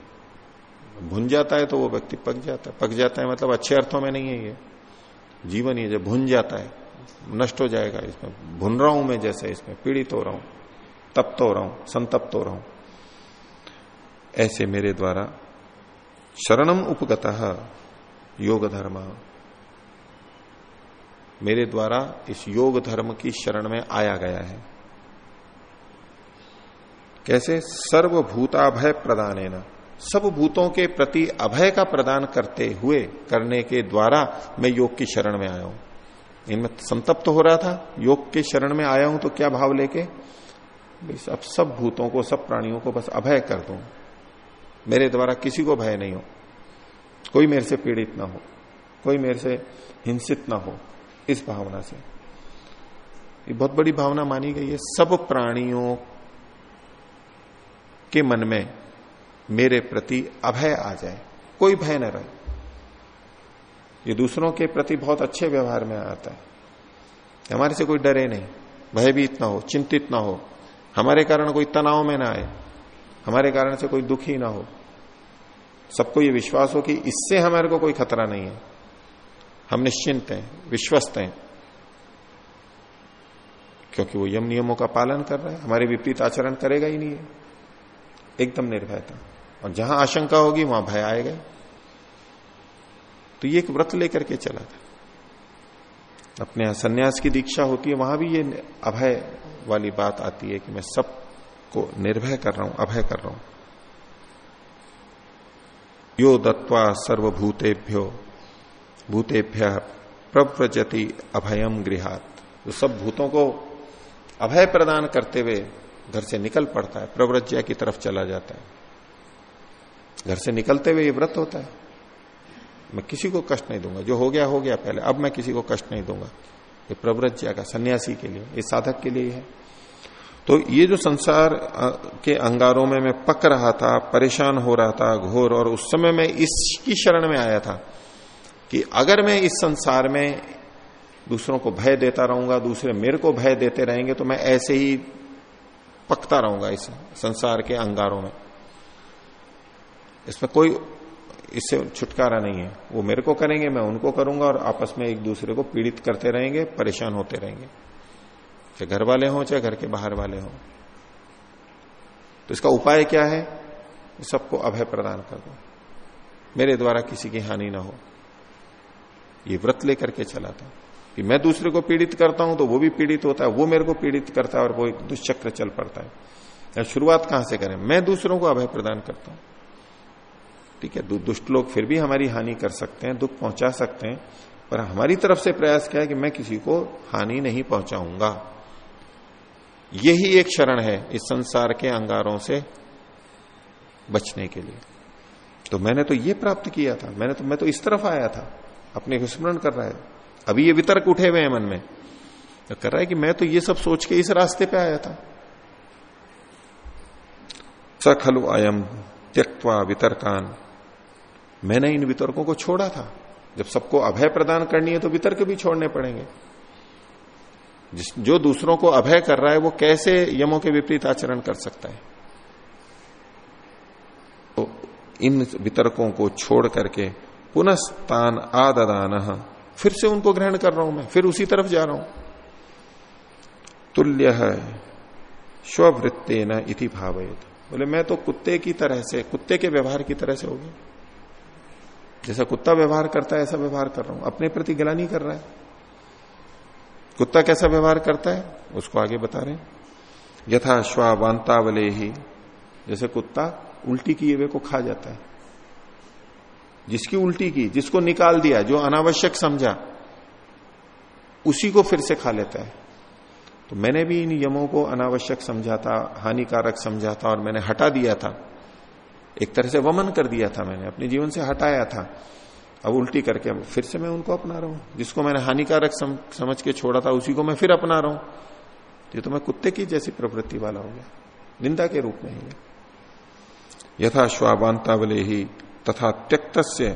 भुन जाता है तो वो व्यक्ति पक जाता है। पक जाता है मतलब अच्छे अर्थों में नहीं है ये। जीवन ये जब भुन जाता है, नष्ट हो जाएगा इसमें। भुन रहा हूँ मैं जैसे इसमें, पीड़ित हो रहा हूँ, तप्त हो रहा हूँ, संतप्त हो रहा हूँ। ऐसे मेरे द्वारा शरणम उपगत योग धर्म। मेरे द्वारा इस योग धर्म की शरण में आया गया है। कैसे? सर्वभूताभय प्रदान है ना सब भूतों के प्रति अभय का प्रदान करते हुए, करने के द्वारा मैं योग की शरण में आया हूँ। इनमें संतप्त तो हो रहा था, योग के शरण में आया हूँ तो क्या भाव लेके? अब सब भूतों को, सब प्राणियों को बस अभय कर दू। मेरे द्वारा किसी को भय नहीं हो। कोई मेरे से पीड़ित ना हो। कोई मेरे से हिंसित ना हो। इस भावना से। ये बहुत बड़ी भावना मानी गई है। सब प्राणियों के मन में मेरे प्रति अभय आ जाए, कोई भय न रहे। ये दूसरों के प्रति बहुत अच्छे व्यवहार में आता है। हमारे से कोई डरे नहीं, भयभीत ना हो, चिंतित ना हो। हमारे कारण कोई तनाव में ना आए, हमारे कारण से कोई दुखी ना हो। सबको ये विश्वास हो कि इससे हमारे को कोई खतरा नहीं है। हम निश्चिंत हैं, विश्वस्त हैं। क्योंकि वो यम नियमों का पालन कर रहा है, हमारे विपरीत आचरण करेगा ही नहीं। है एकदम निर्भयता और जहाँ आशंका होगी, वहाँ भय आएगा। तो ये एक व्रत लेकर के चला था। अपने यहाँ संन्यास की दीक्षा होती है, वहाँ भी ये अभय वाली बात आती है कि मैं सबको निर्भय कर रहा हूँ, अभय कर रहा हूँ। यो दत्वा सर्वभूतेभ्यो, भूतेभ्य प्रव्रजति अभयम गृहात। तो सब भूतों को अभय प्रदान करते हुए घर से निकल पड़ता है, प्रव्रज्या की तरफ़ चला जाता है। घर से निकलते हुए ये व्रत होता है। मैं किसी को कष्ट नहीं दूँगा, जो हो गया हो गया पहले, अब मैं किसी को कष्ट नहीं दूँगा। ये प्रव्रज्ञा का सन्यासी के लिए, ये साधक के लिए है। तो ये जो संसार के अंगारों में मैं पक रहा था, परेशान हो रहा था, घोर, और उस समय मैं इसकी शरण में आया था कि अगर मैं इस संसार में दूसरों को भय देता रहूँगा, दूसरे मेरे को भय देते रहेंगे तो मैं ऐसे ही पकता रहूँगा इस, संसार के अंगारों में। इसमें कोई, इससे छुटकारा नहीं है। वो मेरे को करेंगे, मैं उनको करूँगा और आपस में एक दूसरे को पीड़ित करते रहेंगे, परेशान होते रहेंगे। चाहे घर वाले हों, चाहे घर के बाहर वाले हों। तो इसका उपाय क्या है? सबको अभय प्रदान कर दो। मेरे द्वारा किसी की हानि ना हो। ये व्रत लेकर के चला था। कि मैं दूसरे को पीड़ित करता हूँ तो वो भी पीड़ित होता है, वो मेरे को पीड़ित करता है और वो एक दुष्चक्र चल पड़ता है। शुरुआत कहाँ से करें? मैं दूसरों को अभय प्रदान करता हूँ। ठीक है दुष्ट लोग फिर भी हमारी हानि कर सकते हैं, दुख पहुँचा सकते हैं, पर हमारी तरफ़ से प्रयास क्या है कि मैं किसी को हानि नहीं पहुंचाऊँगा? यही एक शरण है इस संसार के अंगारों से बचने के लिए। तो मैंने तो ये प्राप्त किया था, मैंने तो मैं तो इस तरफ़ आया था, अपने को स्मरण कर रहा है। अभी ये वितर्क उठे हुए हैं मन में। तो कर रहा है कि मैं तो ये सब सोच के इस रास्ते पे आया था। सखलु अयम त्यक्वा वितर्कान। मैंने इन वितर्कों को छोड़ा था। जब सबको अभय प्रदान करनी है तो वितर्क भी छोड़ने पड़ेंगे। जिस, जो दूसरों को अभय कर रहा है, वो कैसे यमों के विपरीत आचरण कर सकता है? तो इन वितर्कों को छोड़ करके पुनस्तान आददान फिर से उनको ग्रहण कर रहा हूँ मैं, फिर उसी तरफ़ जा रहा हूँ। तुल्य है स्ववृत्ते न इति भावित बोले, मैं तो कुत्ते की तरह से, कुत्ते के व्यवहार की तरह से हो गया। जैसा कुत्ता व्यवहार करता है, ऐसा व्यवहार कर रहा हूँ। अपने प्रति गला नहीं कर रहा है। कुत्ता कैसा व्यवहार करता है, उसको आगे बता रहे यथा श्वा वांतावले ही जैसे कुत्ता उल्टी किए हुए को खा जाता है। जिसकी उल्टी की जिसको निकाल दिया जो अनावश्यक समझा उसी को फिर से खा लेता है। तो मैंने भी इन यमों को अनावश्यक समझा था हानिकारक समझा था और मैंने हटा दिया था। एक तरह से वमन कर दिया था मैंने अपने जीवन से हटाया था। अब उल्टी करके फिर से मैं उनको अपना रहा हूँ। जिसको मैंने हानिकारक सम, समझ के छोड़ा था उसी को मैं फिर अपना रहा हूँ। ये तो मैं कुत्ते की जैसी प्रवृत्ति वाला हो गया। निंदा के रूप में ही यथा श्वाबांतावले ही तथा त्यक्त से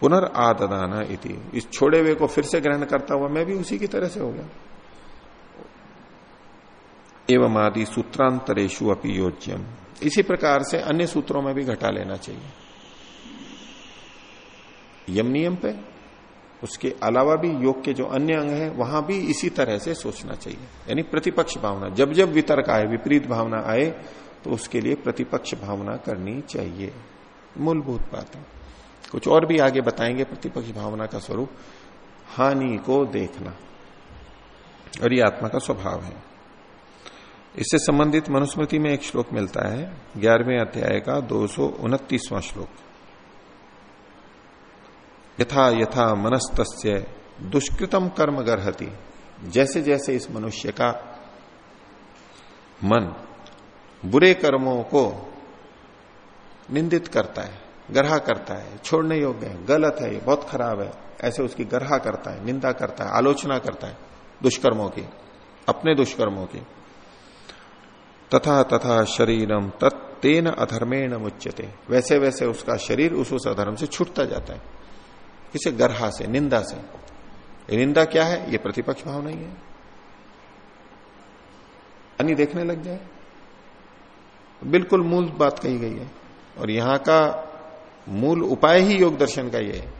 पुनर्आदाना इति। इस छोड़े हुए को फिर से ग्रहण करता हुआ मैं भी उसी की तरह से हो गया। एवं आदि सूत्रांतरेशु अपनी योज्यम। इसी प्रकार से अन्य सूत्रों में भी घटा लेना चाहिए। यम नियम पे उसके अलावा भी योग के जो अन्य अंग है, वहाँ भी इसी तरह से सोचना चाहिए। यानी प्रतिपक्ष भावना। जब जब वितर्क आए, विपरीत भावना आए तो उसके लिए प्रतिपक्ष भावना करनी चाहिए। मूलभूत बात। है कुछ और भी आगे बताएँगे, प्रतिपक्ष भावना का स्वरूप, हानि को देखना। और ये आत्मा का स्वभाव है। इससे संबंधित मनुस्मृति में एक श्लोक मिलता है, ग्यारहवें अध्याय का दो श्लोक। यथा यथा मनस्त दुष्कृतम कर्म गर्हति। जैसे जैसे इस मनुष्य का मन बुरे कर्मों को निंदित करता है, गर्हा करता है, छोड़ने योग्य है, गलत है, ये बहुत खराब है। ऐसे उसकी गर्हा करता है, निंदा करता है, आलोचना करता है, दुष्कर्मों की, अपने दुष्कर्मों की। तथा तथा शरीरम तत्तेन अधर्मेण मुच्यते। वैसे वैसे उसका शरीर उस उस अधर्म से छूटता जाता है। किसे गर्हा से, निंदा से। निंदा क्या है? ये प्रतिपक्ष भाव नहीं है। अन्य देखने लग जाए। बिल्कुल मूल बात कही गई है। और यहाँ का मूल उपाय ही योग दर्शन का ये है।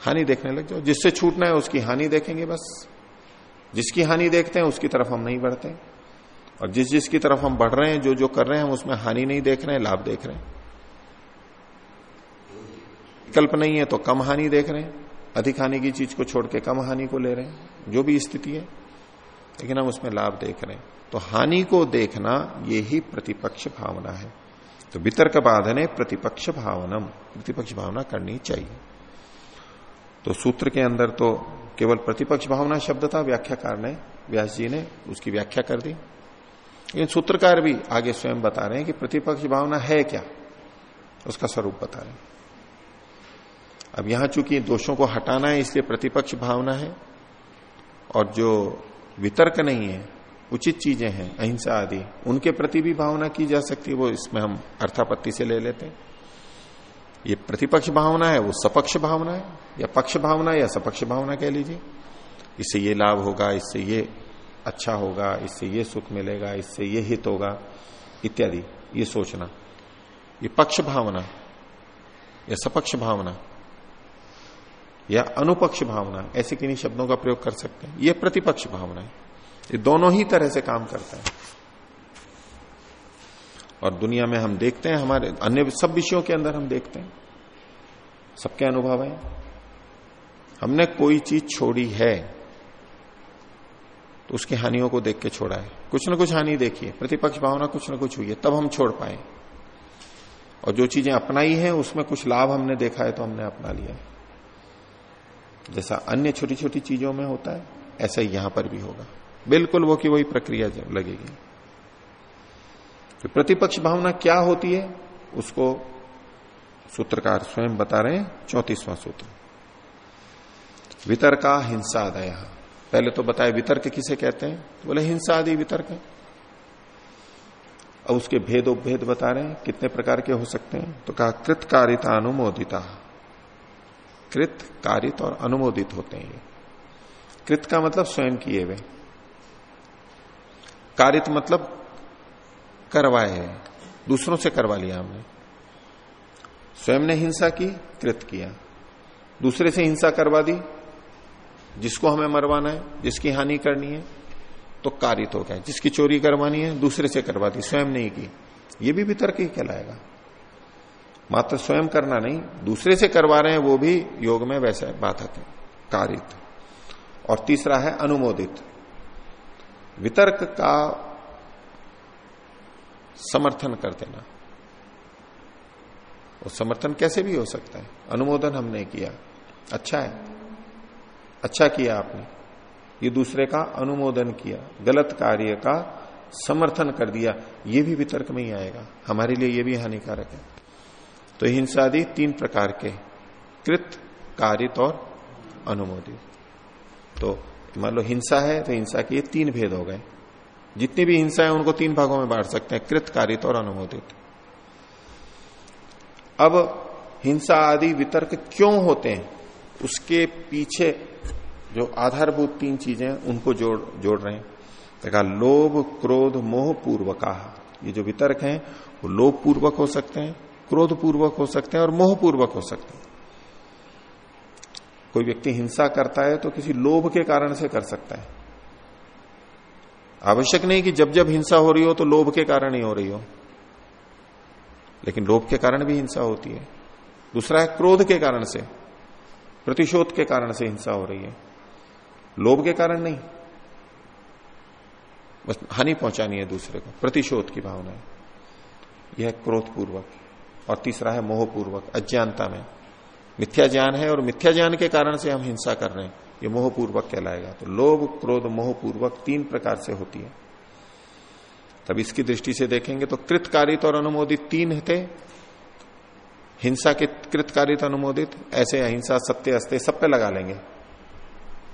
हानि देखने लग जाओ। जिससे छूटना है उसकी हानि देखेंगे बस। जिसकी हानि देखते हैं उसकी तरफ़ हम नहीं बढ़ते। और जिस जिसकी तरफ़ हम बढ़ रहे हैं, जो जो कर रहे हैं, हम उसमें हानि नहीं देख रहे हैं, लाभ देख रहे हैं। विकल्प नहीं है तो कम हानि देख रहे हैं। अधिक हानि की चीज़ को छोड़ के कम हानि को ले रहे हैं। जो भी स्थिति है, लेकिन हम उसमें लाभ देख रहे हैं। तो हानि को देखना ये ही प्रतिपक्ष भावना है। तो वितर्क बाधने प्रतिपक्ष भावनम। प्रतिपक्ष भावना करनी चाहिए। तो सूत्र के अंदर तो केवल प्रतिपक्ष भावना शब्द था, व्याख्याकार ने, व्यास जी ने उसकी व्याख्या कर दी। लेकिन सूत्रकार भी आगे स्वयं बता रहे हैं कि प्रतिपक्ष भावना है क्या? उसका स्वरूप बता रहे अब यहाँ चूँकि दोषों को हटाना है, इसलिए प्रतिपक्ष भावना है, और जो वितर्क नहीं है उचित चीज़ें हैं, अहिंसा आदि, उनके प्रति भी भावना की जा सकती है, वो इसमें हम अर्थापत्ति से ले लेते हैं। ये प्रतिपक्ष भावना है, वो सपक्ष भावना है, या पक्ष भावना या सपक्ष भावना कह लीजिए। इससे ये लाभ होगा, इससे ये अच्छा होगा, इससे ये सुख मिलेगा, इससे ये हित होगा, इत्यादि, ये सोचना। ये पक्ष भावना, या सपक्ष भावना, या अनुपक्ष भावना, ऐसे किन्हीं शब्दों का प्रयोग कर सकते हैं। यह प्रतिपक्ष भावना है। ये दोनों ही तरह से काम करता है। और दुनिया में हम देखते हैं, हमारे अन्य सब विषयों के अंदर हम देखते हैं। सबके अनुभव है। हमने कोई चीज़ छोड़ी है तो उसकी हानियों को देख के छोड़ा है। कुछ ना कुछ हानि देखिए प्रतिपक्ष भावना कुछ ना कुछ हुई है, तब हम छोड़ पाए। और जो चीज़ें अपनाई हैं, उसमें कुछ लाभ हमने देखा है तो हमने अपना लिया है। जैसा अन्य छोटी छोटी चीज़ों में होता है, ऐसा ही यहाँ पर भी होगा। बिल्कुल वो की वही प्रक्रिया लगेगी। तो प्रतिपक्ष भावना क्या होती है, उसको सूत्रकार स्वयं बता रहे हैं, चौतीसवां सूत्र। वितर्का हिंसा दया पहले तो बताए वितर्क किसे कहते हैं? तो बोले हिंसा आदि वितर्क। है अब उसके भेद उपभेद बता रहे हैं, कितने प्रकार के हो सकते हैं? तो कहा कृत कारिता अनुमोदिता। कृत कारित और अनुमोदित होते हैं ये। कृत का मतलब स्वयं किए हुए। कारित मतलब करवाए हैं। दूसरों से करवा लिया हमने। स्वयं ने हिंसा की, कृत किया। दूसरे से हिंसा करवा दी, जिसको हमें मरवाना है, जिसकी हानि करनी है तो कारित हो गया जिसकी चोरी करवानी है, दूसरे से करवा दी। स्वयं नहीं की। ये भी वितर्क ही कहलाएगा। मात्र स्वयं करना नहीं, दूसरे से करवा रहे हैं, वो भी योग में वैसे बाधक है। कारित। और तीसरा है, अनुमोदित। वितर्क का समर्थन कर देना। और समर्थन कैसे भी हो सकता है। अनुमोदन हमने किया। अच्छा है। अच्छा किया आपने। ये दूसरे का अनुमोदन किया। गलत कार्य का समर्थन कर दिया। ये भी वितर्क में ही आएगा। हमारे लिए ये भी हानिकारक है। तो हिंसा हिंसादि तीन प्रकार के। कृत, कारित और अनुमोदित। तो मान लो हिंसा है तो हिंसा के ये तीन भेद हो गए। जितनी भी हिंसा है, उनको तीन भागों में बांट सकते हैं, कृतकारित और अनुमोदित। अब हिंसा आदि वितर्क क्यों होते हैं? उसके पीछे जो आधारभूत तीन चीज़ें उनको जोड़ जोड़ रहे हैं। देखा, लोभ, क्रोध, मोह पूर्वका ये जो वितर्क हैं, वो लोभ पूर्वक हो सकते हैं क्रोध पूर्वक हो सकते हैं और मोह पूर्वक हो सकते हैं। कोई व्यक्ति हिंसा करता है तो किसी लोभ के कारण से कर सकता है। आवश्यक नहीं कि जब जब हिंसा हो रही हो तो लोभ के कारण ही हो रही हो। लेकिन लोभ के कारण भी हिंसा होती है। दूसरा है क्रोध के कारण से, प्रतिशोध के कारण से हिंसा हो रही है। लोभ के कारण नहीं। बस हानि पहुंचानी है दूसरे को, प्रतिशोध की भावना है। यह क्रोध पूर्वक और तीसरा है मोह पूर्वक अज्ञानता में। मिथ्या ज्ञान है और मिथ्या ज्ञान के कारण से हम हिंसा कर रहे हैं। ये मोहपूर्वक कहलाएगा। तो लोभ, क्रोध, मोहपूर्वक तीन प्रकार से होती है। तब इसकी दृष्टि से देखेंगे तो कृतकारित और अनुमोदित तीन थे। हिंसा के कृतकारित, अनुमोदित, ऐसे अहिंसा, सत्य अस्त्य सब पे लगा लेंगे।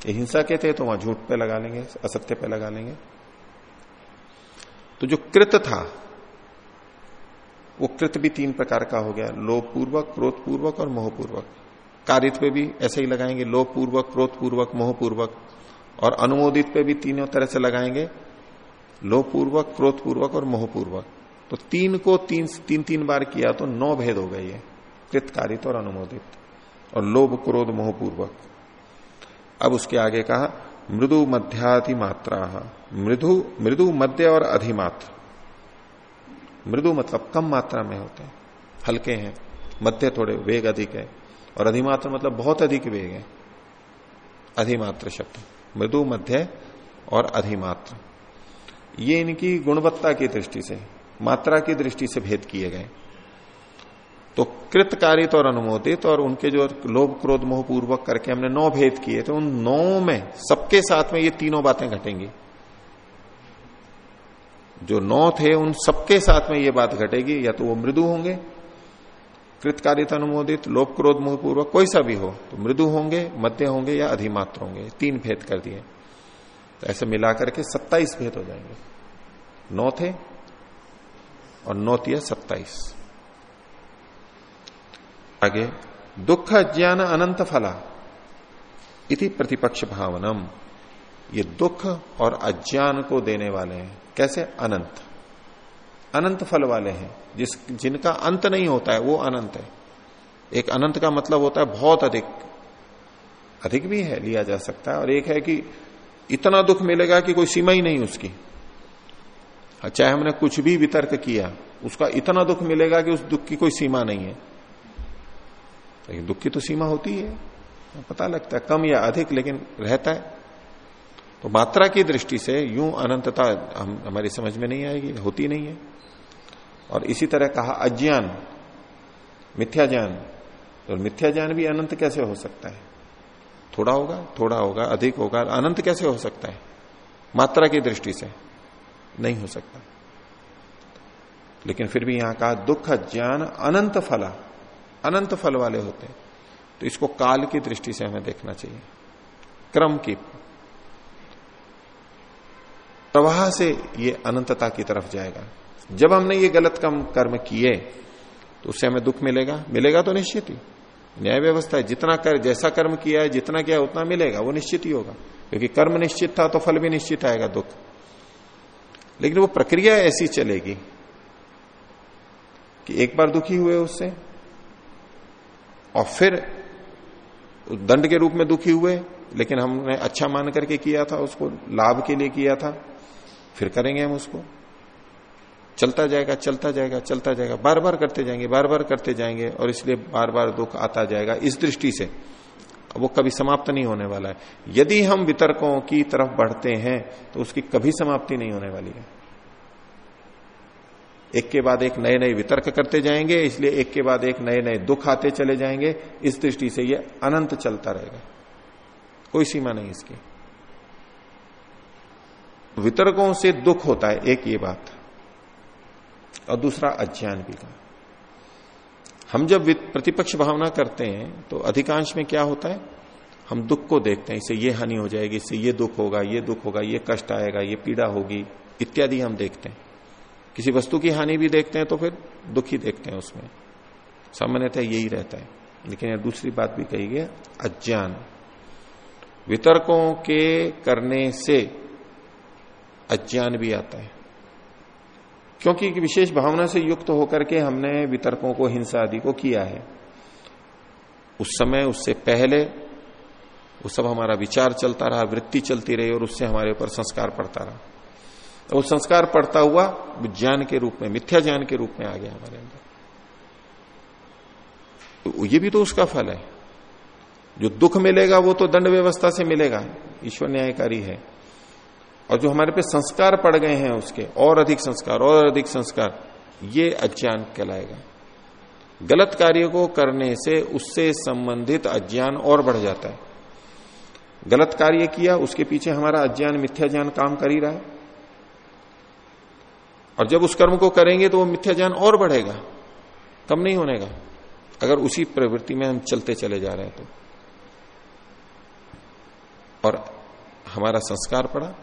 ये हिंसा के थे तो वहाँ झूठ पे लगा लेंगे, असत्य पे लगा लेंगे। तो जो कृत था वो कृत भी तीन प्रकार का हो गया लोभ पूर्वक और मोह पूर्वक कारित पे भी ऐसे ही लगाएँगे लोभ पूर्वक क्रोध पूर्वक मोह पूर्वक और अनुमोदित पे भी तीनों तरह से लगाएँगे लोभ पूर्वक और मोह पूर्वक तो तीन को तीन तीन तीन बार किया तो नौ भेद हो गए ये कृतकारित और अनुमोदित। और लोभ, क्रोध मोह पूर्वक अब उसके आगे कहा, मृदु मध्याधि मात्रा मृदु मृदु मध्य और अधिमात्र। मृदु मतलब कम मात्रा में होते हैं, हल्के हैं, मध्य थोड़े वेग अधिक है, और अधिमात्र मतलब बहुत अधिक वेग है। अधिमात्र शब्द, मृदु, मध्य और अधिमात्र। ये इनकी गुणवत्ता की दृष्टि से, मात्रा की दृष्टि से भेद किए गए। तो कृतकारित और अनुमोदित और उनके जो लोभ, क्रोध, मोह पूर्वक करके हमने नौ भेद किए तो उन नौ में सबके साथ में ये तीनों बातें घटेंगी। जो नौ थे, उन सबके साथ में ये बात घटेगी, या तो वो मृदु होंगे कृतकारित अनुमोदित लोप क्रोध मुह पूर्वक कोई सा भी हो तो मृदु होंगे, मध्य होंगे या अधिमात्र होंगे तीन भेद कर दिए। तो ऐसे मिलाकर के सत्ताईस भेद हो जाएँगे। नौ थे और नौ तिया सत्ताईस। आगे, दुख, ज्ञान, अनंत फला, इति प्रतिपक्ष भावनम। ये दुख और अज्ञान को देने वाले हैं। कैसे? अनंत। अनंत फल वाले हैं। जिस, जिनका अंत नहीं होता है, वो अनंत है। एक अनंत का मतलब होता है बहुत अधिक। अधिक भी है, लिया जा सकता है। और एक है कि इतना दुख मिलेगा कि कोई सीमा ही नहीं उसकी। चाहे हमने कुछ भी वितर्क किया, उसका इतना दुख मिलेगा कि उस दुख की कोई सीमा नहीं है। लेकिन दुख की तो सीमा होती है। पता लगता है, कम या अधिक, लेकिन रहता है। तो मात्रा की दृष्टि से यूँ अनंतता हम, हमारी समझ में नहीं आएगी, होती नहीं है। और इसी तरह कहा, अज्ञान, मिथ्या ज्ञान। तो मिथ्या ज्ञान भी अनंत कैसे हो सकता है? थोड़ा होगा थोड़ा होगा, अधिक होगा, अनंत कैसे हो सकता है? मात्रा की दृष्टि से नहीं हो सकता। लेकिन फिर भी यहाँ कहा, दुख, ज्ञान, अनंत फला, अनंत फल वाले होते हैं। तो इसको काल की दृष्टि से हमें देखना चाहिए। क्रम की प्रवाह से ये अनंतता की तरफ़ जाएगा। जब हमने ये गलत कम कर्म किए तो उससे हमें दुख मिलेगा। मिलेगा तो निश्चित ही। न्याय व्यवस्था है। जितना कर, जैसा कर्म किया है, जितना किया उतना मिलेगा। वो निश्चित ही होगा। क्योंकि कर्म निश्चित था तो फल भी निश्चित आएगा, दुख। लेकिन वो प्रक्रिया ऐसी चलेगी कि एक बार दुखी हुए उससे, और फिर दंड के रूप में दुखी हुए, लेकिन हमने अच्छा मान करके किया था, उसको लाभ के लिए किया था। फिर करेंगे हम उसको। चलता जाएगा चलता जाएगा चलता जाएगा। बार बार करते जाएँगे बार बार करते जाएँगे और इसलिए बार बार दुख आता जाएगा इस दृष्टि से। वो कभी समाप्त नहीं होने वाला है। यदि हम वितर्कों की तरफ़ बढ़ते हैं तो उसकी कभी समाप्ति नहीं होने वाली है। एक के बाद एक नए नए वितर्क करते जाएँगे, इसलिए एक के बाद एक नए नए दुख आते चले जाएँगे। इस दृष्टि से ये अनंत चलता रहेगा। कोई सीमा नहीं इसकी। वितर्कों से दुख होता है, एक ये बात और दूसरा अज्ञान भी का हम जब प्रतिपक्ष भावना करते हैं तो अधिकांश में क्या होता है? हम दुख को देखते हैं, इससे ये हानि हो जाएगी, इससे ये दुख होगा, ये दुख होगा, ये कष्ट आएगा, ये पीड़ा होगी, इत्यादि हम देखते हैं। किसी वस्तु की हानि भी देखते हैं तो फिर दुख ही देखते हैं उसमें। सामान्यतः यही रहता है। लेकिन यह दूसरी बात भी कही गई अज्ञान। वितर्कों के करने से अज्ञान भी आता है। क्योंकि विशेष भावना से युक्त होकर के हमने वितर्कों को, हिंसा आदि को किया है। उस समय, उससे पहले, वो सब हमारा विचार चलता रहा, वृत्ति चलती रही और उससे हमारे ऊपर संस्कार पड़ता रहा। तो वो संस्कार पड़ता हुआ ज्ञान के रूप में, मिथ्या ज्ञान के रूप में आ गया हमारे अंदर। तो ये भी तो उसका फल है। जो दुख मिलेगा वो तो दंड व्यवस्था से मिलेगा। ईश्वर न्यायकारी है। और जो हमारे पे संस्कार पड़ गए हैं उसके, और अधिक संस्कार, और अधिक संस्कार, ये अज्ञान कहलाएगा। गलत कार्य को करने से उससे संबंधित अज्ञान और बढ़ जाता है। गलत कार्य किया, उसके पीछे हमारा अज्ञान, मिथ्या ज्ञान काम कर ही रहा है। और जब उस कर्म को करेंगे तो वो मिथ्या ज्ञान और बढ़ेगा, कम नहीं होने का। अगर उसी प्रवृत्ति में हम चलते चले जा रहे हैं तो। और हमारा संस्कार पड़ा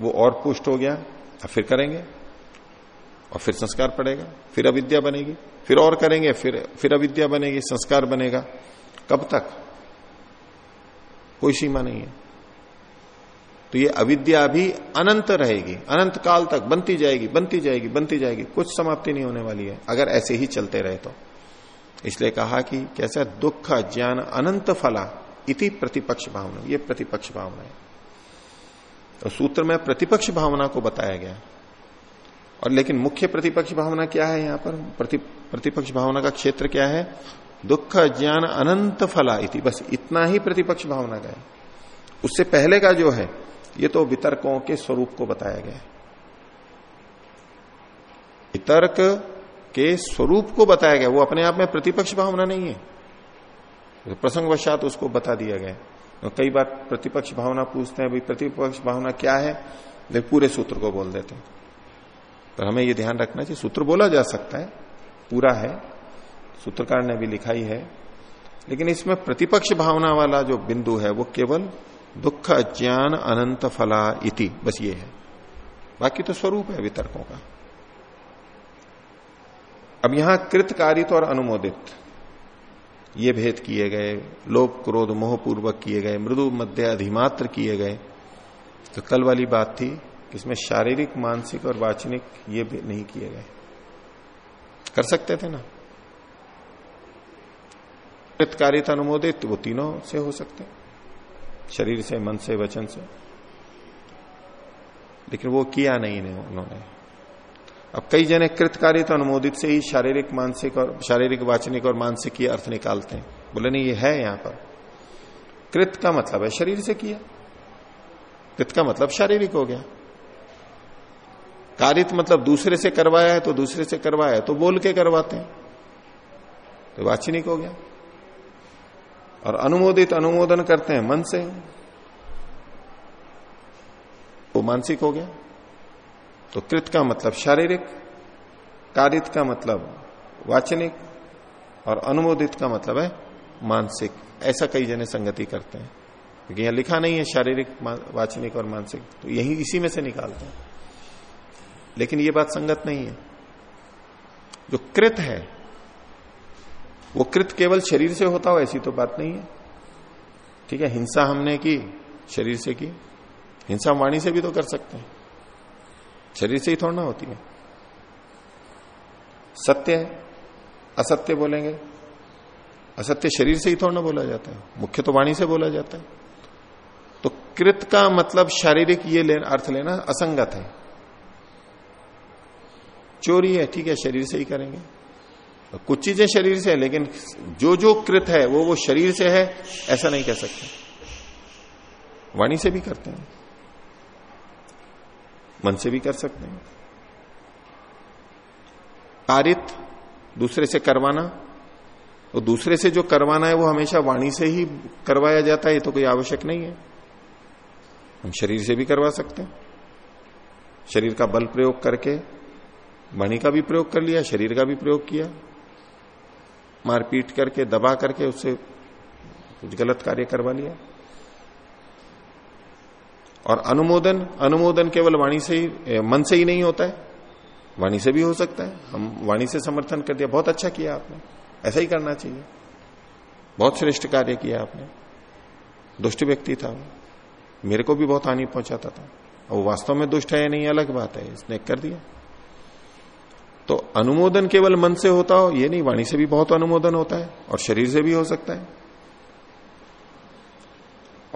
वो और पुष्ट हो गया, अब फिर करेंगे, और फिर संस्कार पड़ेगा, फिर अविद्या बनेगी, फिर और करेंगे, फिर फिर अविद्या बनेगी, संस्कार बनेगा। कब तक? कोई सीमा नहीं है। तो ये अविद्या भी अनंत रहेगी, अनंत काल तक बनती जाएगी बनती जाएगी बनती जाएगी, कुछ समाप्ति नहीं होने वाली है, अगर ऐसे ही चलते रहे तो। इसलिए कहा कि कैसा दुख ज्ञान अनंत फला, इति प्रतिपक्ष भावना, ये प्रतिपक्ष भावना है। तो सूत्र में प्रतिपक्ष भावना को बताया गया। और लेकिन मुख्य प्रतिपक्ष भावना क्या है यहाँ पर? प्रति, प्रतिपक्ष भावना का क्षेत्र क्या है? दुख ज्ञान अनंत फला इति। बस इतना ही प्रतिपक्ष भावना का है। उससे पहले का जो है ये तो वितर्कों के स्वरूप को बताया गया है। वितर्क के स्वरूप को बताया गया। वो अपने आप में प्रतिपक्ष भावना नहीं है। प्रसंग वशात उसको बता दिया गया। तो कई बार प्रतिपक्ष भावना पूछते हैं, भाई, प्रतिपक्ष भावना क्या है? वे पूरे सूत्र को बोल देते हैं। तो हमें ये ध्यान रखना चाहिए, सूत्र बोला जा सकता है, पूरा है, सूत्रकार ने भी लिखा ही है लेकिन इसमें प्रतिपक्ष भावना वाला जो बिंदु है, वो केवल दुख, अज्ञान, अनंत फला इति, बस ये है। बाकी तो स्वरूप है वितर्कों का। अब यहाँ कृतकारित और अनुमोदित। ये भेद किए गए लोभ क्रोध मोहपूर्वक किए गए, मृदु मध्य अधिमात्र किए गए। तो कल वाली बात थी, इसमें शारीरिक, मानसिक और वाचनिक ये भी नहीं किए गए। कर सकते थे ना? कृतकारित अनुमोदित, वो तीनों से हो सकते। शरीर से, मन से, वचन से। लेकिन वो किया नहीं उन्होंने। अब कई जने कृतकारित अनुमोदित से ही शारीरिक, मानसिक और, शारीरिक, वाचनिक और मानसिक अर्थ निकालते हैं। बोले, नहीं, ये है यहाँ पर। कृत का मतलब है शरीर से किया। कृत का मतलब शारीरिक हो गया। कारित मतलब दूसरे से करवाया है तो दूसरे से करवाया है तो बोल के करवाते हैं। तो वाचनिक हो गया। और अनुमोदित, अनुमोदन करते हैं मन से। वो तो मानसिक हो गया। तो कृत का मतलब शारीरिक, कारित का मतलब वाचनिक, और अनुमोदित का मतलब है मानसिक। ऐसा कई जने संगति करते हैं। क्योंकि यहाँ लिखा नहीं है शारीरिक वाचनिक और मानसिक तो यही इसी में से निकालते हैं। लेकिन ये बात संगत नहीं है। जो कृत है, वो कृत केवल शरीर से होता हो, ऐसी तो बात नहीं है। ठीक है, हिंसा हमने की, शरीर से की, हिंसा वाणी से भी तो कर सकते हैं। शरीर से ही थोड़ा होती है। सत्य है। असत्य बोलेंगे। असत्य शरीर से ही थोड़ा ना बोला जाता है। मुख्य तो वाणी से बोला जाता है। तो कृत का मतलब शारीरिक ये लेना, अर्थ लेना असंगत है। चोरी है, ठीक है, शरीर से ही करेंगे। तो कुछ चीज़ें शरीर से है, लेकिन जो जो कृत है, वो वो शरीर से है, ऐसा नहीं कह सकते। वाणी से भी करते हैं। मन से भी कर सकते हैं। कारित दूसरे से करवाना। तो दूसरे से जो करवाना है, वो हमेशा वाणी से ही करवाया जाता है, ये तो कोई आवश्यक नहीं है। हम शरीर से भी करवा सकते हैं। शरीर का बल प्रयोग करके, वाणी का भी प्रयोग कर लिया, शरीर का भी प्रयोग किया। मारपीट करके, दबा करके, उससे कुछ गलत कार्य करवा लिया। और अनुमोदन अनुमोदन केवल वाणी से ही मन से ही नहीं होता है। वाणी से भी हो सकता है। हम वाणी से समर्थन कर दिया। बहुत अच्छा किया आपने। ऐसा ही करना चाहिए। बहुत श्रेष्ठ कार्य किया आपने। दुष्ट व्यक्ति था वो। मेरे को भी बहुत हानि पहुंचाता था। वो वास्तव में दुष्ट है या नहीं, अलग बात है। इसने कर दिया। तो अनुमोदन केवल मन से होता हो, ये नहीं, वाणी से भी बहुत अनुमोदन होता है और शरीर से भी हो सकता है।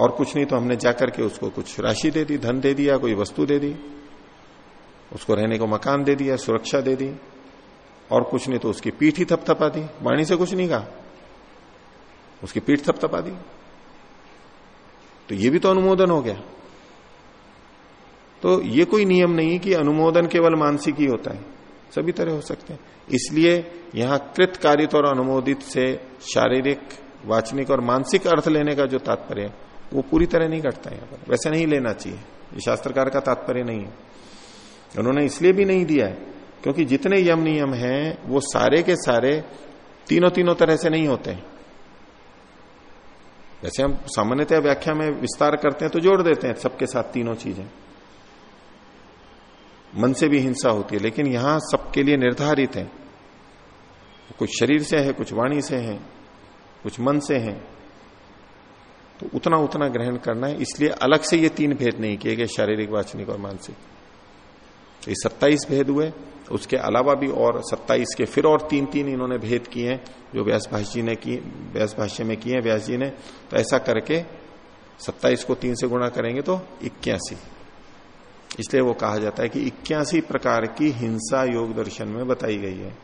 और कुछ नहीं तो हमने जाकर के उसको कुछ राशि दे दी, धन दे दिया, कोई वस्तु दे दी, उसको रहने को मकान दे दिया, सुरक्षा दे दी, और कुछ नहीं तो उसकी पीठ ही थपथपा दी। वाणी से कुछ नहीं कहा। उसकी पीठ थपथपा दी। तो ये भी तो अनुमोदन हो गया। तो ये कोई नियम नहीं है कि अनुमोदन केवल मानसिक ही होता है। सभी तरह हो सकते हैं। इसलिए यहाँ कृत कारित और अनुमोदित से शारीरिक, वाचनिक और मानसिक अर्थ लेने का जो तात्पर्य है वो पूरी तरह नहीं घटता यहाँ पर। वैसे नहीं लेना चाहिए। ये शास्त्रकार का तात्पर्य नहीं है। उन्होंने इसलिए भी नहीं दिया है क्योंकि जितने यम नियम हैं, वो सारे के सारे तीनों तीनों तरह से नहीं होते हैं। वैसे हम सामान्यतः व्याख्या में विस्तार करते हैं तो जोड़ देते हैं सबके साथ तीनों चीज़ें। मन से भी हिंसा होती है, लेकिन यहाँ सबके लिए निर्धारित है। कुछ शरीर से है, कुछ वाणी से है, कुछ मन से है। तो उतना उतना ग्रहण करना है, इसलिए अलग से ये तीन भेद नहीं किए गए, शारीरिक, वाचनिक और मानसिक। तो ये सत्ताईस भेद हुए, उसके अलावा भी और सत्ताईस के फिर और तीन तीन इन्होंने भेद किए हैं, जो व्यास भाष्य ने किए, व्यास भाष्य में किए व्यास जी ने। तो ऐसा करके सत्ताईस को तीन से गुणा करेंगे तो इक्यासी। इसलिए वो कहा जाता है कि इक्यासी प्रकार की हिंसा योग दर्शन में बताई गई है।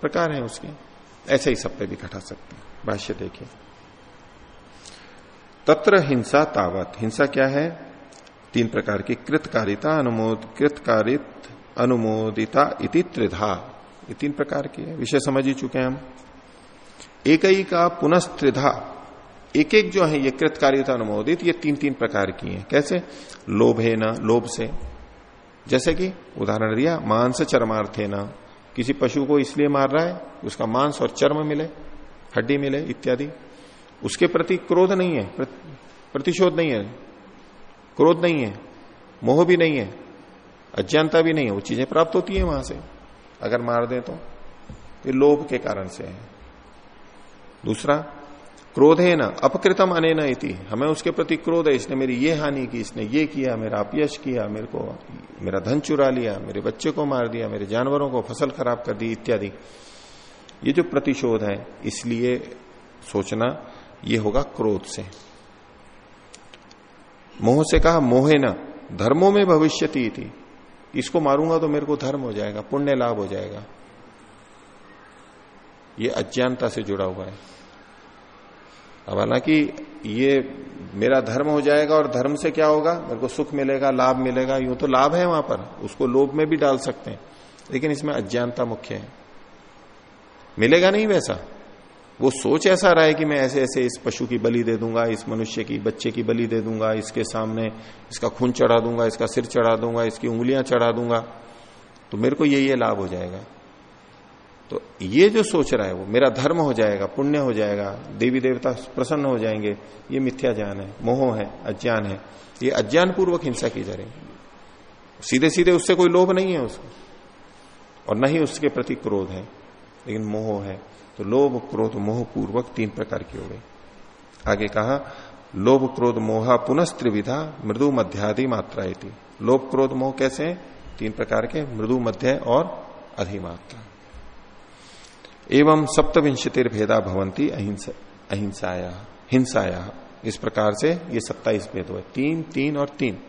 प्रकार है उसके। ऐसे ही सब पे भी घटा सकते हैं। भाष्य देखिए। तत्र हिंसा तावत। हिंसा क्या है? तीन प्रकार की। कृतकारिता अनुमोद कृतकारित अनुमोदिता इति त्रिधा। ये तीन प्रकार की है। विषय समझ ही चुके हैं हम। एक ही का पुनस्त्रिधा। एक एक जो है, ये कृतकारिता अनुमोदित, ये तीन तीन प्रकार की है। कैसे? लोभ है न लोभ से। जैसे कि उदाहरण दिया, मांस चरमार्थे न किसी पशु को इसलिए मार रहा है, उसका मांस और चर्म मिले, हड्डी मिले, इत्यादि। उसके प्रति क्रोध नहीं है प्रतिशोध नहीं है, क्रोध नहीं है, मोह भी नहीं है, अज्ञानता भी नहीं है, वो चीज़ें प्राप्त होती है वहाँ से, अगर मार दे तो ये लोभ के कारण से है। दूसरा, क्रोध है ना, अपकृतम अने इति, हमें उसके प्रति क्रोध है, इसने मेरी ये हानि की, इसने ये किया, मेरा अपयश किया, मेरे को, मेरा धन चुरा लिया, मेरे बच्चे को मार दिया, मेरे जानवरों को फ़सल खराब कर दी, इत्यादि। ये जो प्रतिशोध है, इसलिए सोचना ये होगा क्रोध से। मोह से कहा, मोहे न, धर्मों में भविष्य थी इसको मारूँगा तो मेरे को धर्म हो जाएगा, पुण्य लाभ हो जाएगा। ये अज्ञानता से जुड़ा हुआ है। अब हालाँकि ये मेरा धर्म हो जाएगा और धर्म से क्या होगा? मेरे को सुख मिलेगा, लाभ मिलेगा, यूँ तो लाभ है वहाँ पर। उसको लोभ में भी डाल सकते हैं। लेकिन इसमें अज्ञानता मुख्य है। मिलेगा नहीं वैसा? वो सोच ऐसा रहा है कि मैं ऐसे ऐसे इस पशु की बलि दे दूँगा, इस मनुष्य की, बच्चे की बलि दे दूँगा, इसके सामने इसका खून चढ़ा दूँगा, इसका सिर चढ़ा दूँगा, इसकी उंगलियाँ चढ़ा दूँगा तो मेरे को ये ये लाभ हो जाएगा। तो ये जो सोच रहा है वो मेरा धर्म हो जाएगा, पुण्य हो जाएगा देवी देवता प्रसन्न हो जाएँगे, ये मिथ्या ज्ञान है, मोह है, अज्ञान है। ये अज्ञान पूर्वक हिंसा की जा रही सीधे सीधे उससे कोई लोभ नहीं है उसको, और न ही उसके प्रति क्रोध है, लेकिन मोह है। तो लोभ, क्रोध, मोह पूर्वक तीन प्रकार की हो गई आगे कहा, लोभ, क्रोध, मोहा पुनस्त्रिविधा, मृदु, मध्यादि मात्रा लोभ, क्रोध, मोह कैसे तीन प्रकार के, मृदु, मध्य और अधिमात्रा। एवं सप्तविंशतिर भेदा भवंती अहिंसाया, हिंसाया। इस प्रकार से ये सत्ताईस भेद हुए। तीन तीन और तीन।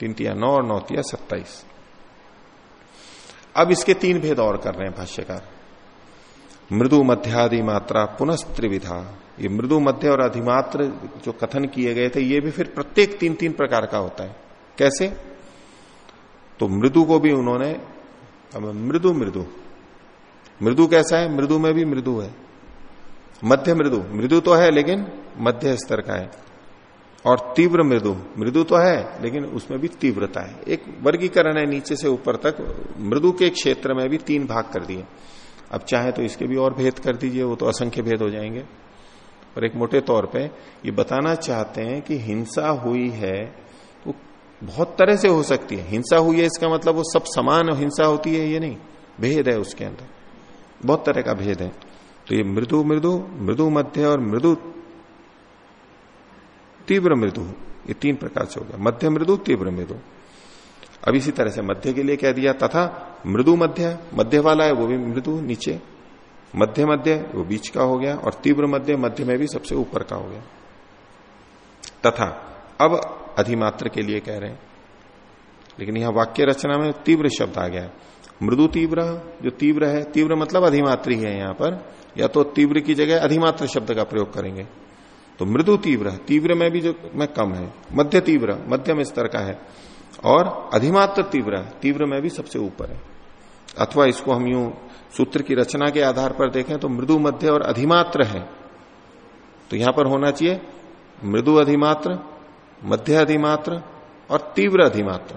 तीन तिया नौ और नौ तिया सत्ताईस। अब इसके तीन भेद और कर रहे हैं भाष्यकार। मृदु मध्यादि मात्रा पुनस्त्रिविधा। ये मृदु मध्य और अधिमात्र जो कथन किए गए थे, ये भी फिर प्रत्येक तीन तीन प्रकार का होता है। कैसे? तो मृदु को भी उन्होंने मृदु मृदु। मृदु कैसा है? मृदु में भी मृदु है। मध्य मृदु। मृदु तो है, लेकिन मध्य स्तर का है। और तीव्र मृदु। मृदु तो है, लेकिन उसमें भी तीव्रता है। एक वर्गीकरण है नीचे से ऊपर तक। मृदु के क्षेत्र में भी तीन भाग कर दिए। अब चाहे तो इसके भी और भेद कर दीजिए, वो तो असंख्य भेद हो जाएँगे। और एक मोटे तौर पे ये बताना चाहते हैं कि हिंसा हुई है तो बहुत तरह से हो सकती है। हिंसा हुई है, इसका मतलब वो सब समान हिंसा होती है, ये नहीं। भेद है उसके अंदर। बहुत तरह का भेद है। तो ये मृदु मृदु मृदु मध्य और मृदु, तीव्र मृदु। ये तीन प्रकार से हो गया। मध्य मृदु, तीव्र मृदु। अब इसी तरह से मध्य के लिए कह दिया, तथा मृदु मध्य मध्य वाला है, वो भी मृदु, नीचे। मध्य मध्य, वो बीच का हो गया, और तीव्र मध्य मध्य में भी सबसे ऊपर का हो गया। तथा, अब अधिमात्र के लिए कह रहे हैं। लेकिन यहाँ वाक्य रचना में तीव्र शब्द आ गया। है मृदु तीव्र, जो तीव्र है, तीव्र मतलब अधिमात्री है यहाँ पर, या तो तीव्र की जगह अधिमात्र शब्द का प्रयोग करेंगे। तो मृदु तीव्र तीव्र में भी जो, में कम है। मध्य तीव्र मध्यम स्तर का है। और अधिमात्र तीव्र तीव्र में भी सबसे ऊपर है। अथवा इसको हम यूँ सूत्र की रचना के आधार पर देखें तो मृदु मध्य और अधिमात्र है। तो यहाँ पर होना चाहिए मृदु अधिमात्र, मध्य अधिमात्र और तीव्र अधिमात्र।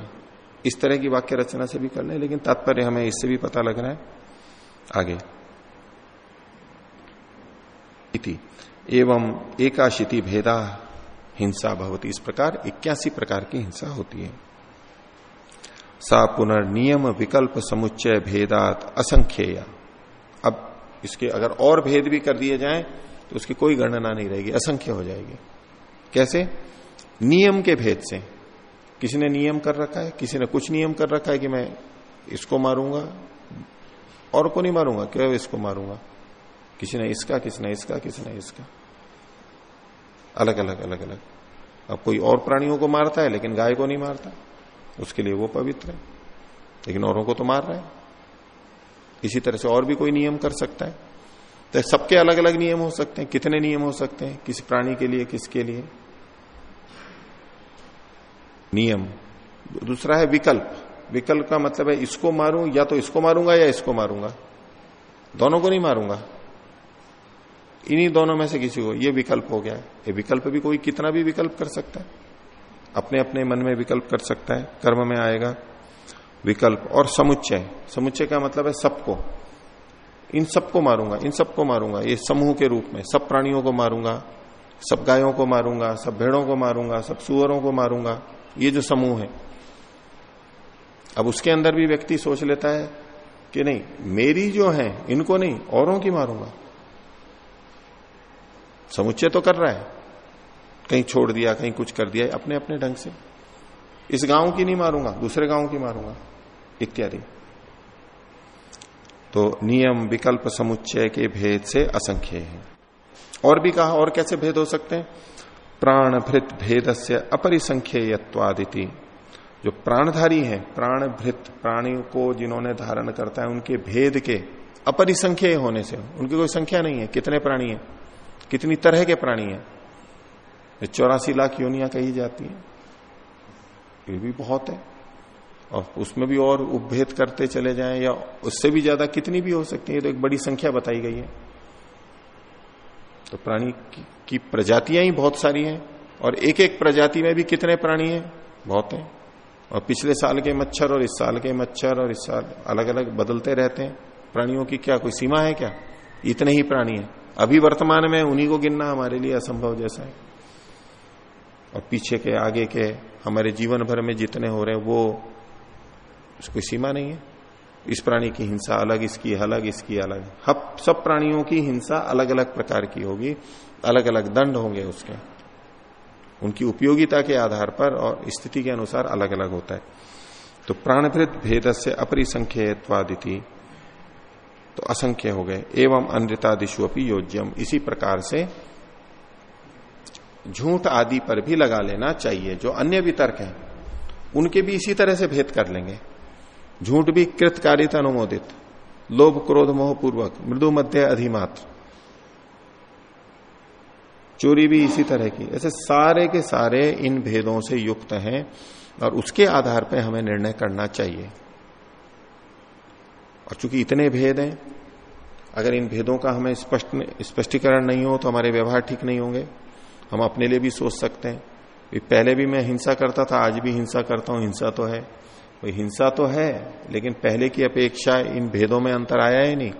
इस तरह की वाक्य रचना से भी कर ले, लेकिन तात्पर्य हमें इससे भी पता लग रहा है। आगे। इति। एवं एकाशिति भेदा हिंसा भवती। इस प्रकार इक्यासी प्रकार की हिंसा होती है। सा पुनर्नियम विकल्प समुच्चय भेदात असंख्येय। अब इसके अगर और भेद भी कर दिए जाएँ तो उसकी कोई गणना नहीं रहेगी, असंख्य हो जाएगी। कैसे? नियम के भेद से। किसी ने नियम कर रखा है? किसी ने कुछ नियम कर रखा है कि मैं इसको मारूँगा? और को नहीं मारूँगा, क्यों इसको मारूँगा? किसी ने इसका किसी ने इसका किसी ने इसका? अलग अलग अलग अलग। अब कोई और प्राणियों को मारता है, लेकिन गाय को नहीं मारता? उसके लिए वो पवित्र है। लेकिन औरों को तो मार रहा है। इसी तरह से और भी कोई नियम कर सकता है। तो सबके अलग अलग नियम हो सकते हैं। कितने नियम हो सकते हैं? किस प्राणी के लिए, किसके लिए? नियम। दूसरा है विकल्प। विकल्प का मतलब है इसको मारूं, या तो इसको मारूँगा, या इसको मारूँगा। दोनों को नहीं मारूँगा। इन्हीं दोनों में से किसी को। ये विकल्प हो गया है। ये विकल्प भी कोई कितना भी विकल्प कर सकता है। अपने अपने मन में विकल्प कर सकता है, कर्म में आएगा। विकल्प और समुच्चय। समुच्चय का मतलब है सबको। इन सबको मारूँगा, इन सबको मारूँगा, ये समूह के रूप में। सब प्राणियों को मारूँगा, सब गायों को मारूँगा, सब भेड़ों को मारूँगा, सब सुअरों को मारूँगा। ये जो समूह है। अब उसके अंदर भी व्यक्ति सोच लेता है कि नहीं, मेरी जो है, इनको नहीं, औरों की मारूँगा। समुच्चय तो कर रहा है। कहीं छोड़ दिया, कहीं कुछ कर दिया, अपने अपने ढंग से। इस गाँव की नहीं मारूँगा, दूसरे गाँव की मारूँगा, इत्यादि। तो नियम विकल्प समुच्चय के भेद से असंख्य है। और भी कहा, और कैसे भेद हो सकते हैं? प्राण भृत भेद से अपरिसंख्यवादिति जो प्राणधारी है प्राण भृत प्राणी को जिन्होंने धारण करता है, उनके भेद के अपरिसंख्य होने से, उनकी कोई संख्या नहीं है, कितने प्राणी है? कितनी तरह के प्राणी है? चौरासी लाख योनिया कही जाती है। ये भी बहुत है। और उसमें भी और उपभेद करते चले जाएँ या उससे भी ज़्यादा कितनी भी हो सकती है तो एक बड़ी संख्या बताई गई है। तो प्राणी की, की प्रजातियाँ ही बहुत सारी हैं और एक एक प्रजाति में भी कितने प्राणी हैं? बहुत हैं। और पिछले साल के मच्छर और इस साल के मच्छर और इस साल अलग अलग बदलते रहते हैं। प्राणियों की क्या कोई सीमा है क्या? इतने ही प्राणी है। अभी वर्तमान में उन्हीं को गिनना हमारे लिए असंभव जैसा है। और पीछे के, आगे के, हमारे जीवन भर में जितने हो रहे हैं, वो कोई सीमा नहीं है। इस प्राणी की हिंसा अलग, इसकी अलग इसकी अलग। हब, सब प्राणियों की हिंसा अलग अलग प्रकार की होगी अलग अलग दंड होंगे उसके। उनकी उपयोगिता के आधार पर और स्थिति के अनुसार अलग अलग होता है। तो प्राणभृत भेद से अपरिसंख्यवादिति तो असंख्य हो गए। एवं अनृतादिशु अपनी योज्यम। इसी प्रकार से झूठ आदि पर भी लगा लेना चाहिए, जो अन्य वितर्क हैं, उनके भी इसी तरह से भेद कर लेंगे। झूठ भी कृतकारित अनुमोदित, लोभ क्रोध मोह पूर्वक मृदु मध्य अधिमात्र। चोरी भी इसी तरह की। ऐसे सारे के सारे इन भेदों से युक्त हैं और उसके आधार पर हमें निर्णय करना चाहिए। और चूँकि इतने भेद हैं, अगर इन भेदों का हमें स्पष्ट स्पष्टीकरण नहीं हो तो हमारे व्यवहार ठीक नहीं होंगे। हम अपने लिए भी सोच सकते हैं। पहले भी मैं हिंसा करता था, आज भी हिंसा करता हूँ, हिंसा तो है। कोई हिंसा तो है, लेकिन पहले की अपेक्षा इन भेदों में अंतर आया ही नहीं।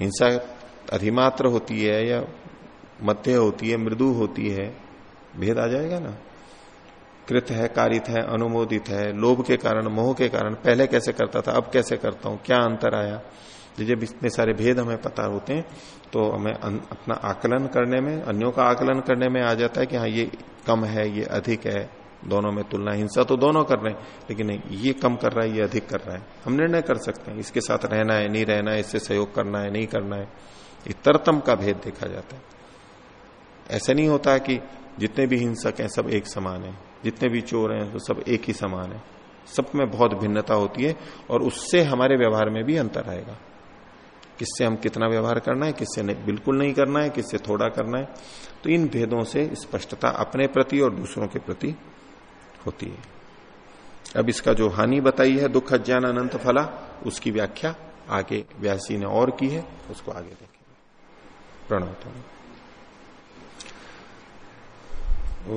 हिंसा अधिमात्र होती है या मध्य होती है, मृदु होती है, भेद आ जाएगा ना? कृत है, कारित है, अनुमोदित है, लोभ के कारण, मोह के कारण, पहले कैसे करता था, अब कैसे करता हूँ, क्या अंतर आया? जब इतने सारे भेद हमें पता होते हैं तो हमें अपना आकलन करने में, अन्यों का आकलन करने में आ जाता है कि हाँ ये कम है, ये अधिक है, दोनों में तुलना, हिंसा तो दोनों कर रहे हैं, लेकिन ये कम कर रहा है, ये अधिक कर रहा है। हम निर्णय कर सकते हैं, इसके साथ रहना है, नहीं रहना है, इससे सहयोग करना है, नहीं करना है। ये तरतम का भेद देखा जाता है। ऐसा नहीं होता कि जितने भी हिंसक हैं, सब एक समान है, जितने भी चोर हैं वो सब एक ही समान है। सब में बहुत भिन्नता होती है, और उससे हमारे व्यवहार में भी अंतर आएगा। किससे हम कितना व्यवहार करना है किससे नहीं, बिल्कुल नहीं करना है किससे थोड़ा करना है। तो इन भेदों से स्पष्टता अपने प्रति और दूसरों के प्रति होती है। अब इसका जो हानि बताई है दुख अज्ञान अनंत फला उसकी व्याख्या आगे व्यासी ने और की है उसको आगे देखेंगे। प्रणव ओ